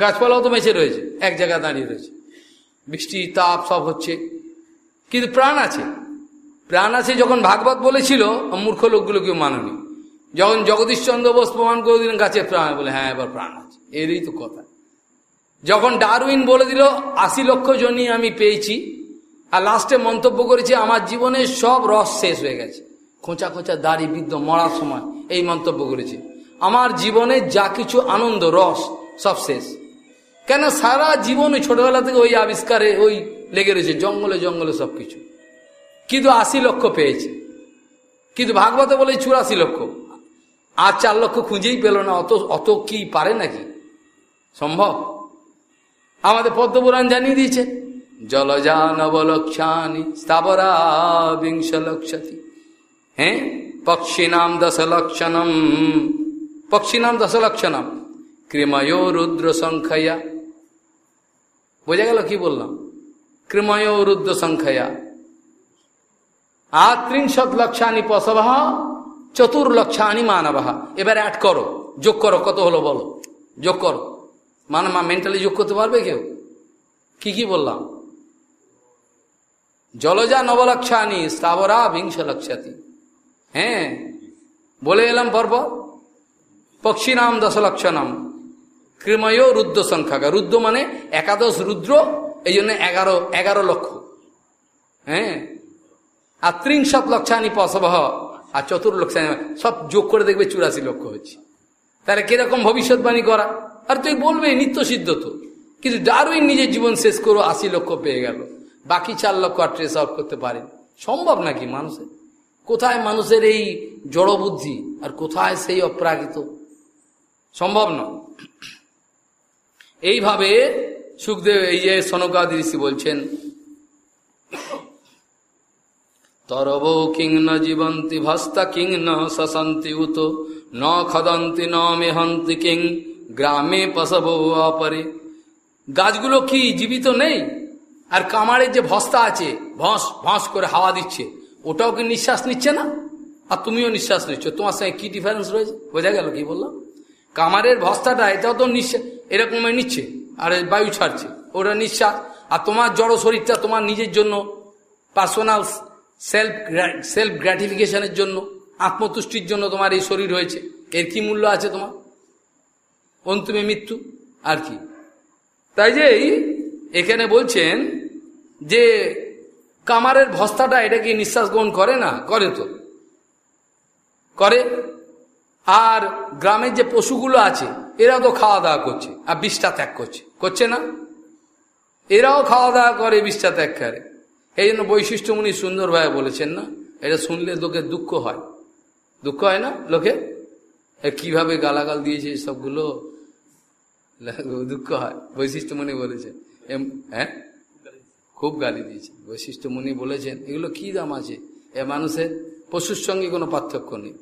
গাছপালাও তো বেঁচে রয়েছে, এক জায়গায় দাঁড়িয়ে রয়েছে। বৃষ্টি, তাপ সব হচ্ছে। কিন্তু প্রাণ আছে। প্রাণ আছে যখন ভাগবত বলেছিল, মূর্খ লোকগুলো কেউ মাননি। যখন জগদীশচন্দ্র বোস প্রমাণ করে দিলেন, গাছে প্রাণ, বলে হ্যাঁ এবার প্রাণ আছে। এরই তো কথা। যখন ডারউইন বলে দিল, আশি লক্ষ জনই আমি পেয়েছি, আর লাস্টে মন্তব্য করেছি, আমার জীবনের সব রস শেষ হয়ে গেছে। খোঁচা খোঁচা দাড়ি বৃদ্ধ মরার সময় এই মন্তব্য করেছে। আমার জীবনে যা কিছু আনন্দ, রস, সব শেষ। কেন সারা জীবন ছোটবেলা থেকে ওই আবিষ্কারে ওই লেগে রয়েছে, জঙ্গলে জঙ্গলে সব কিছু। কিন্তু আশি লক্ষ পেয়েছে। কিন্তু ভাগবত বলে চুরাশি লক্ষ। আর চার লক্ষ খুঁজেই পেল না, অত অত কি পারে নাকি? সম্ভব? আমাদের পদ্মপুরাণ জানিয়ে দিয়েছে জলজা নবলক্ষানি স্থাবরা বিংশ লক্ষতি। হ্যাঁ? পক্ষিনাম দশলক্ষণম পক্ষিনাম দশলক্ষণম কৃময় রুদ্র সংখ্যা বোঝা গেল কি বললাম কৃময় রুদ্র সংখ্যা আর ত্রিংশত লক্ষানি পশবহ চতুর্লক্ষানি মানবহ এবার অ্যাড করো যোগ করো কত হলো বলো যোগ করো মানে মা মেন্টালি যোগ করতে পারবে কেউ? কি কি বললাম? জলজা নবলক্ষানি স্থাবরা বিংশ লক্ষাতি। হ্যাঁ বলে এলাম পরপর পক্ষীনাম দশলক্ষণম কৃময় রুদ্র সংখ্যা। রুদ্র মানে একাদশ রুদ্র এই জন্য এগারো এগারো লক্ষ। হ্যাঁ? আর ত্রিংশত লক্ষানি পশবহ, আর চতুর্লক্ষ সব যোগ করে দেখবে চুরাশি লক্ষ হচ্ছে। তাহলে কীরকম ভবিষ্যৎবাণী করা? আর তুই বলবে, নিত্য সিদ্ধ তো। কিন্তু ডারউইন নিজের জীবন শেষ করো আশি লক্ষ পেয়ে গেল। বাকি চার লক্ষ আর ট্রেস আউট করতে পারে। সম্ভব নাকি মানুষের? কোথায় মানুষের এই জড়বুদ্ধি, আর কোথায় সেই অপ্রাকৃত? সম্ভব নয়। এইভাবে সুখদেব, এই যে সনকাদি ঋষি বলছেন, তরব কিং ন জীবন্তি ভস্তা কিং ন সসন্তি উত, ন খদন্তি ন মেহন্তি কিং, গ্রামে পশব অপরে। গাছগুলো কি জীবিত নেই? আর কামারের যে ভস্তা আছে, ভস ভস করে হাওয়া দিচ্ছে, ওটাও কি নিঃশ্বাস নিচ্ছে না? আর তুমিও নিঃশ্বাস নিচ্ছ, তোমার সঙ্গে কি ডিফারেন্স রয়েছে? বোঝা গেল কি বললাম? কামারের ভস্তাটা, এটাও তো নিঃশ্বাস এরকম নিচ্ছে, আর বায়ু ছাড়ছে, ওটা নিঃশ্বাস আর তোমার জড় শরীরটা তোমার নিজের জন্য পার্সোনাল সেলফ সেলফ গ্র্যাটিফিকেশনের জন্য, আত্মতুষ্টির জন্য তোমার এই শরীর হয়েছে। এর কি মূল্য আছে তোমার? অন্তিমে মৃত্যু, আর কি? তাই যে এখানে বলছেন যে কামারের ভস্তাটা, এটা কি নিঃশ্বাস গ্রহণ করে না? করে তো। করে? আর গ্রামের যে পশুগুলো আছে এরাও তো খাওয়া দাওয়া করছে, আর বিষটা ত্যাগ করছে। করছে না? এরাও খাওয়া দাওয়া করে, বিষটা ত্যাগ করে। এই জন্য বৈশিষ্ট্যমণি সুন্দরভাবে বলেছেন না? এটা শুনলে লোকে দুঃখ হয়। দুঃখ হয় না লোকে? কীভাবে গালাগাল দিয়েছে সবগুলো? দুঃখ হয় বৈশিষ্ট্যমণি বলেছেন হ্যাঁ? খুব গালি দিয়েছে। বৈশিষ্ট্যমণি বলেছেন, এগুলো কি দাম আছে? এ মানুষের পশুর সঙ্গে কোনো পার্থক্য নেই।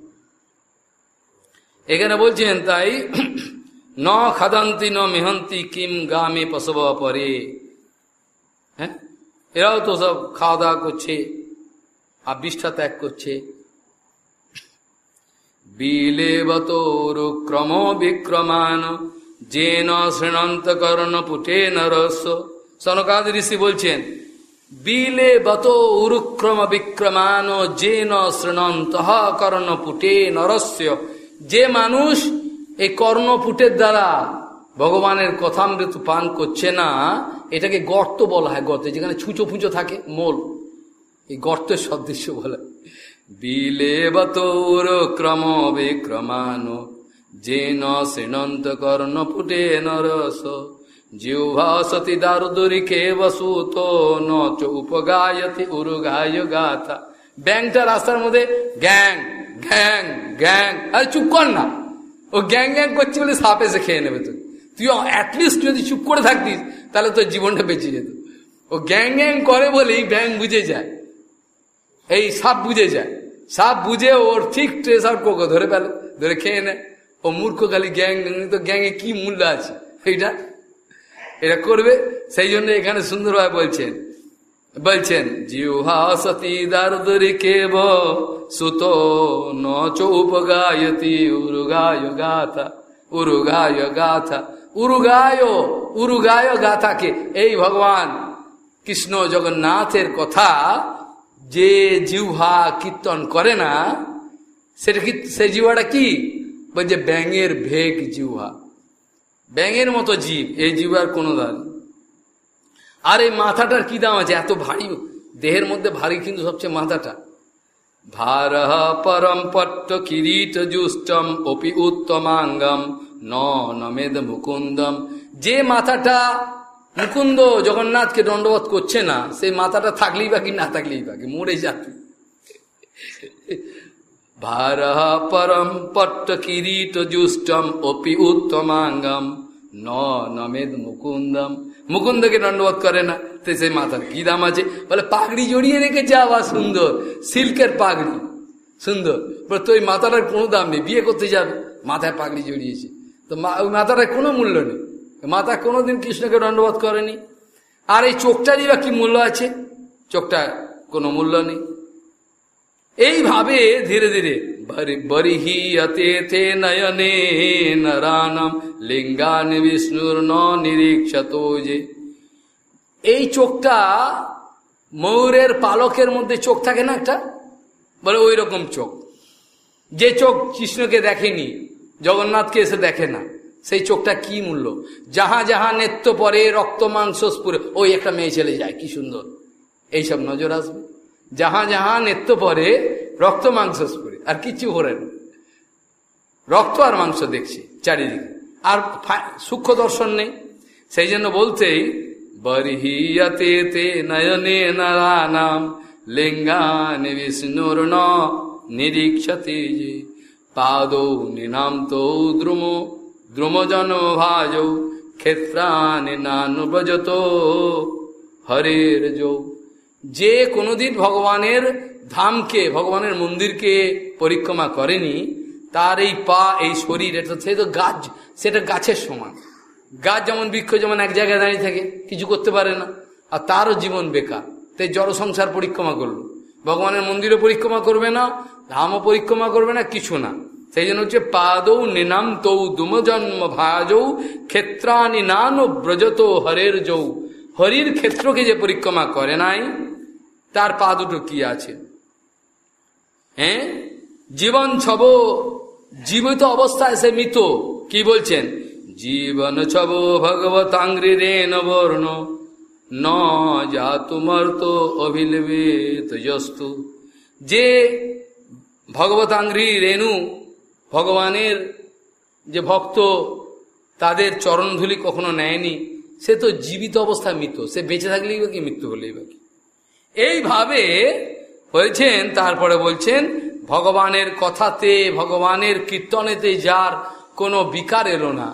এখানে বলছেন, তাই <clears throat> ন খাদান্তি ন মেহন্তি কিম গামে পশব পরে। হ্যাঁ? এরাও তো সব খাওয়া দাওয়া করছে আর বিষ্ঠা ত্যাগ করছে। বিলেবতোরুক্রম বিক্রমান, যেন শৃণন্ত কর্ণ পুটে নরস্য। সনকাদ ঋষি বলছেন, বিলে বত উরুক্রম বিক্রমান, যেন শৃণন্ত কর্ণ পুটে নরস্য। যে মানুষ এই কর্ণপুটের দ্বারা ভগবানের কথামৃত পান করছে না, এটাকে গর্ত বলা হয়, গর্তে, যেখানে ছুঁচো ফুঁচো থাকে, মোল। এই গর্তের সদৃশ্য বলে। বিলেবতৌর ক্রম বিক্রমান যেন শ্রীনন্ত কর্ণ ফুটে নরস, জিহ্বা সতী দারুদরিকে বসুত, ন উপগায়তি উরুগায় গাথা ব্যাংটা রাস্তার মধ্যে গ্যাং। গ্যাং গ্যাং আরে চুপ কর না। ও গ্যাং গ্যাং করছে বলে সাপ এসে খেয়ে নেবে তুই তুই অ্যাটলিস্ট যদি চুপ করে থাকতিস, তাহলে তোর জীবনটা বেঁচে যেত। ও গ্যাং গ্যাং করে বলেই ব্যাং বুঝে যায়। এই সাপ বুঝে যায়। সাপ বুঝে ওর ঠিক ট্রেস আউট করবে ধরে পেলে ধরে খেয়ে নেয়। ও মূর্খ খালি গ্যাং তো গ্যাংয়ে কি মূল্য আছে? এইটা, এটা করবে। সেই জন্য এখানে সুন্দরভাবে বলছেন বলছেন জিহা সতী দারদরি কেব, সুত ন চৌপগায়তি উরুগায় গাথা উরুগায় গাথা। উরুগায় উরুগায় গাথাকে, এই ভগবান কৃষ্ণ জগন্নাথের কথা যে জিহ্বা কীর্তন করে না, সেটা কি, সে জিহ্বাটা কি? বলছে, ব্যাঙের ভেগ জিহ্বা। ব্যাঙের মতো জীব, এই জীবার কোনো দাম আর এই মাথাটার কি দাম আছে? এত ভারী। দেহের মধ্যে ভারী কিন্তু সবচেয়ে মাথাটা। ভার পরম পট্ট কিরীট জুষ্টম অপি উত্তমাঙ্গম নমেদ মুকুন্দম। যে মাথাটা মুকুন্দ জগন্নাথকে দণ্ডবোধ করছে না সেই মাথাটা থাকলেই বাকি না থাকলেই বাকি মরে যাবে ভার পরম পট্ট কিরীট জুষ্টম অপি উত্তমাঙ্গম নমেদ মুকুন্দম। মুকুন্দকে দণ্ডবোধ করে না। তো সেই মাথার কি দাম আছে? বলে, পাগড়ি জড়িয়ে রেখেছে আবার সুন্দর। সিল্কের পাগড়ি। সুন্দর। বলে, তো ওই মাথাটার কোনো দাম নেই, বিয়ে করতে যাবে। মাথায় পাগড়ি জড়িয়েছে। তো ওই মাথাটার কোনো মূল্য নেই। মাথা কোনোদিন কৃষ্ণকে দণ্ডবোধ করেনি। আর এই চোখটারই বা কি মূল্য আছে? চোখটা কোনো মূল্য নেই। এইভাবে ধীরে ধীরে বরিহি অতে নয়নে নরানম লিঙ্গান বিষ্ণুর ন নিরীক্ষত যে। এই চোখটা ময়ূরের পালকের মধ্যে চোখ থাকে না একটা? বলে ওই রকম চোখ। যে চোখ কৃষ্ণকে দেখেনি, জগন্নাথকে এসে দেখে না, সেই চোখটা কি মূল্য? যাহা যাহা নেত্য পরে রক্ত মাংস স্পুরে ওই একটা মেয়ে ছেলে যায়, কি সুন্দর। এইসব নজর আসবে। যাহা যাহা নেত্য পরে, রক্ত মাংস স্পুরে আর কিচ্ছু ভরেন রক্ত আর মাংস দেখছে, চারিদিকে। আর সূক্ষ্ম দর্শন নেই। সেই জন্য বলতেই, বরিহিয়াতে তে নয়নে নারানাম, লিঙ্গান বিষ্ণুর ন নিরীক্ষতে যে, পাদৌ নিনাম তো দ্রুম, দ্রুমজন ভাজ ক্ষেত্রানি নানুব্রজত, হরের যৌ। যে কোনোদিন ভগবানের ধামকে, ভগবানের মন্দিরকে পরিক্রমা করেনি, তার এই পা, এই শরীর, এটা সে তো গাছ, সেটা গাছের সমান। গাছ যেমন বৃক্ষ যেমন এক জায়গায় দাঁড়িয়ে থাকে, কিছু করতে পারে না। আর তারও জীবন বেকার। তাই জড় সংসার পরিক্রমা করল। ভগবানের মন্দিরও পরিক্রমা করবে না, ধামও পরিক্রমা করবে না, কিছু না। সেই জন্য হচ্ছে পাদৌ নিনাম তৌ দুমজন্ম ভাজৌ ক্ষেত্রানি নান ব্রজত হরের যৌ। হরির ক্ষেত্রকে যে পরিক্রমা করে নাই তার পা দুটো কি আছে? হ্যাঁ? জীবন ছব, জীবিত অবস্থায় সে মৃত, কি বলছেন? জীবন ছব ভগবতাঙ্গ্রি রে নবর্ণ, ন যা তোমার তো অভিলেবিত যস্তু। যে ভগবতাঙ্গ্রি রেণু ভগবানের যে ভক্ত, তাদের চরণধুলি কখনো নেয়নি, সে তো জীবিত অবস্থায় মৃত, সে বেঁচে থাকলেই বা কি মৃত্যু হলেই বা কি? এইভাবে হয়েছেন, তারপরে বলছেন, ভগবানের কথাতে, ভগবানের কীর্তনেতে যার কোনো বিকার এলো না,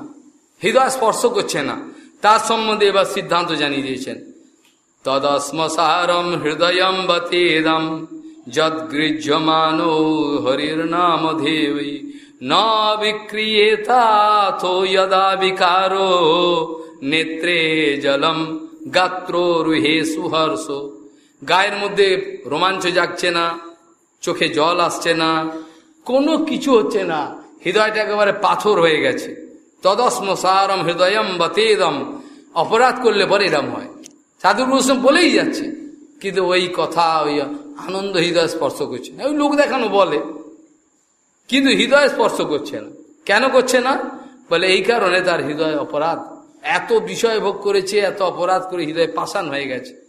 হৃদয় স্পর্শ করছে না তার সম্বন্ধে এবার সিদ্ধান্ত জানিয়ে দিয়েছেন। তদস্মসারম হৃদয়ম বতেদম, যদ্গৃহ্যমানো হরির নাম দেবী ন বিক্রিয়েতাথো যদা বিকারো, নেত্রে জলম গাত্র রুহে সুহর্ষ। গায়ের মধ্যে রোমাঞ্চ জাগছে না, চোখে জল আসছে না, কোনো কিছু হচ্ছে না। হৃদয়টা একেবারে পাথর হয়ে গেছে। তদস্মসারম হৃদয়ম বা তেদম, অপরাধ করলে পরে এরম হয়। সাধুর গোস্বামী বলেই যাচ্ছে, কিন্তু ওই কথা, ওই আনন্দ হৃদয় স্পর্শ করছে না। ওই লোক দেখানো বলে, কিন্তু হৃদয় স্পর্শ করছে না। কেন করছে না? বলে এই কারণে তার হৃদয় অপরাধ। এত বিষয় ভোগ করেছে, এত অপরাধ করে হৃদয় পাষাণ হয়ে গেছে।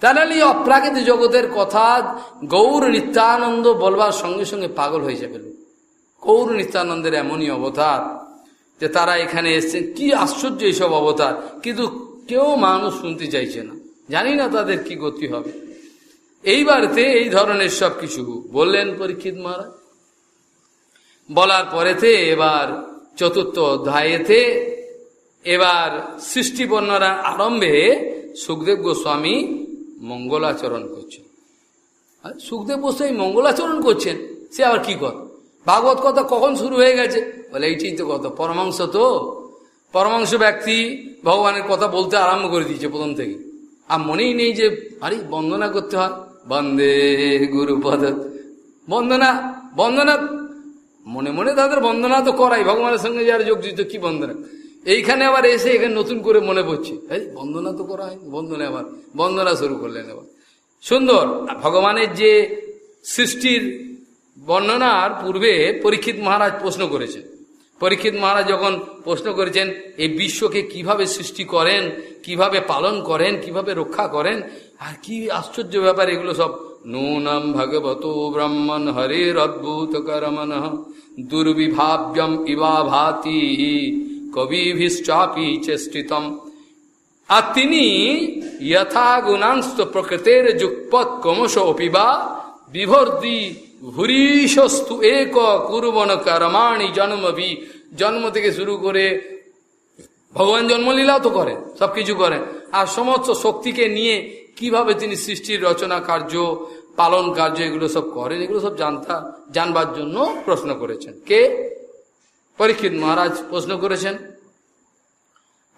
তাহলে এই অপ্রাকৃত জগতের কথা গৌর নিত্যানন্দ বলবার সঙ্গে সঙ্গে পাগল হয়ে যাবে গৌর নিত্যানন্দের এমনই অবতার যে তারা এখানে এসছেন। কি আশ্চর্য এইসব অবতার। কিন্তু কেউ মানুষ শুনতে চাইছে না। জানি না তাদের কি গতি হবে। এইবারতে এই ধরনের সব কিছু বললেন পরীক্ষিত মহারাজ। বলার পরেতে এবার চতুর্থ অধ্যায়েতে এবার সৃষ্টি বর্ণনার আরম্ভে সুখদেব গোস্বামী মঙ্গলাচরণ করছেন। সুখদেব গোস্বামী মঙ্গলাচরণ করছেন, সে আবার কি কর? ভাগবত কথা কখন শুরু হয়ে গেছে? বলে, এইটাই তো কথা, পরমাংশ তো। পরমাংশ ব্যক্তি ভগবানের কথা বলতে আরম্ভ করে দিয়েছে প্রথম থেকে। আর মনেই নেই যে, আরে, বন্দনা করতে হয়। বন্দে গুরুপদ। বন্দনা বন্দনা। মনে মনে তাদের বন্দনা তো করাই, ভগবানের সঙ্গে যারা যোগ দিত, কি বন্দনা? এইখানে আবার এসে এখানে নতুন করে মনে পড়ছে। এই বন্দনা তো করা হয় বন্দনা আবার, বন্দনা শুরু করলেন আবার সুন্দর, ভগবানের যে সৃষ্টির বর্ণনার পূর্বে পরীক্ষিত মহারাজ প্রশ্ন করেছেন। পরীক্ষিত মহারাজ যখন প্রশ্ন করেছেন এই বিশ্বকে কীভাবে সৃষ্টি করেন, কীভাবে পালন করেন, কীভাবে রক্ষা করেন? আর কি আশ্চর্য ব্যাপার, এগুলো সব, নূনম ভগবত ব্রহ্মণ হরের অদ্ভুত করমন দুর্বিভাব্যম ইবা ভাতি কবিভিশ্চাপি চেষ্টিতম। আর তিনি যথা গুণাংশ প্রকৃতের যুগপৎ ক্রমশ অপিবা বিভর্দি ভুরিশস্তু এক কুরবন করমাণি জন্মবি, জন্ম থেকে শুরু করে ভগবান জন্মলীলাও তো করেন সবকিছু করেন আর সমস্ত শক্তিকে নিয়ে কীভাবে তিনি সৃষ্টির রচনা কার্য, পালন কার্য, এগুলো সব করেন, এগুলো সব জানতা জানবার জন্য প্রশ্ন করেছেন। কে? পরীক্ষিত মহারাজ প্রশ্ন করেছেন।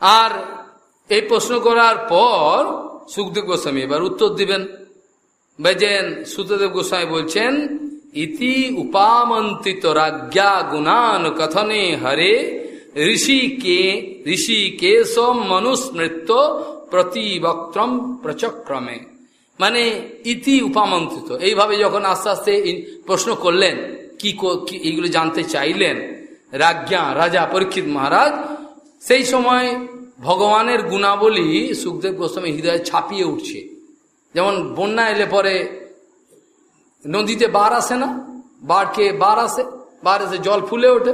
আর এই প্রশ্ন করার পর সুখদেব গোস্বামী এবার উত্তর দিবেন। বেজেন সুতদেব গোস্বামী বলছেন, ইতি উপামন্ত্রিত রাজ্ঞা গুণান কথনে হরে ঋষি কে ঋষি কেশ মনুস্মৃত প্রতিবক্ত্রম প্রচক্রমে। মানে ইতি উপামন্ত্রিত এইভাবে যখন আস্তে আস্তে প্রশ্ন করলেন কি এইগুলো জানতে চাইলেন রাজ্ঞা, রাজা পরীক্ষিত মহারাজ, সেই সময় ভগবানের গুণাবলী সুখদেব গোস্বামী হৃদয়ে ছাপিয়ে উঠছে। যেমন বন্যা এলে পরে নদীতে বার আসে না, বারকে বার আসে, বার এসে জল ফুলে ওঠে,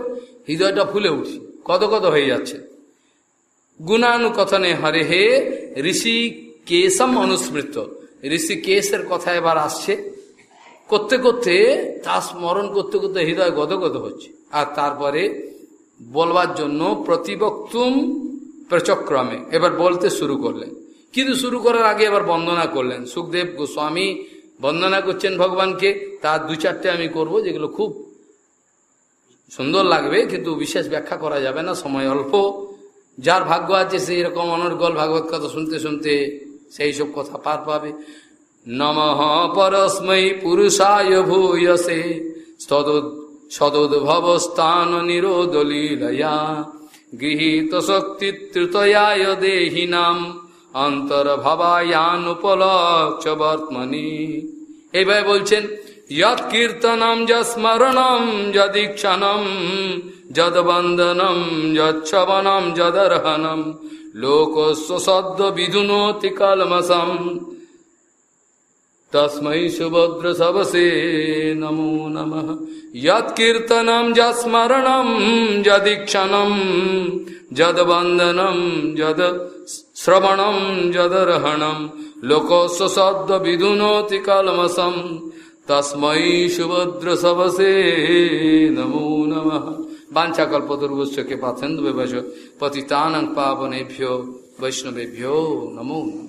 হৃদয়টা ফুলে উঠছে, কত কত হয়ে যাচ্ছে। গুণানুকথনে হরে হে ঋষি কেশম অনুস্মৃত ঋষি কেশের কথা এবার আসছে। করতে করতে তা স্মরণ করতে করতে হৃদয় গদগদ হচ্ছে। আর তারপরে বলবার জন্য প্রতিবক্তুম প্রচক্রমে, এবার বলতে শুরু করলেন। কিন্তু শুরু করার আগে এবার বন্দনা করলেন। সুখদেব গোস্বামী বন্দনা করছেন ভগবানকে। তার দু চারটে আমি করব, যেগুলো খুব সুন্দর লাগবে, কিন্তু বিশেষ ব্যাখ্যা করা যাবে না, সময় অল্প। যার ভাগ্য আছে, সেই রকম অনর্গল ভাগবত কথা শুনতে শুনতে সেই সব কথা পার পাবে। নম পরস্মৈ পুরুষায় ভূয়সে। সদোদ্ভবস্থান নিরোদলীলয়া। গৃহীত শক্তিত্রুতয়ায় দেহিনাম। অন্তর্ভবায়ানুপলক্ষ বর্তমনি এইভাবে বলছেন, যৎ কীর্তনম যস্মরণম যদীক্ষণম যদবন্দনম যচ্ছবনম যদর্হনম লোকস্ব সদ্য বিধুনোতি কলমসম। তস্মৈ সুভদ্র সবসে নমো নম যৎকীর্তনম যৎস্মরণম যদীক্ষণম যদবন্দনম যদ শ্রবণম যদরহণম লোকস্ব শব্দ বিধুনতি কালমসম তস্মৈ সুভদ্র সবসে নমো নম বাঞ্ছাকল্পতর্গুচ্ছকে পাথেন্দু ব্যবস পতিতানং পাবনেভ্য বৈষ্ণবেভ্যো নমো নম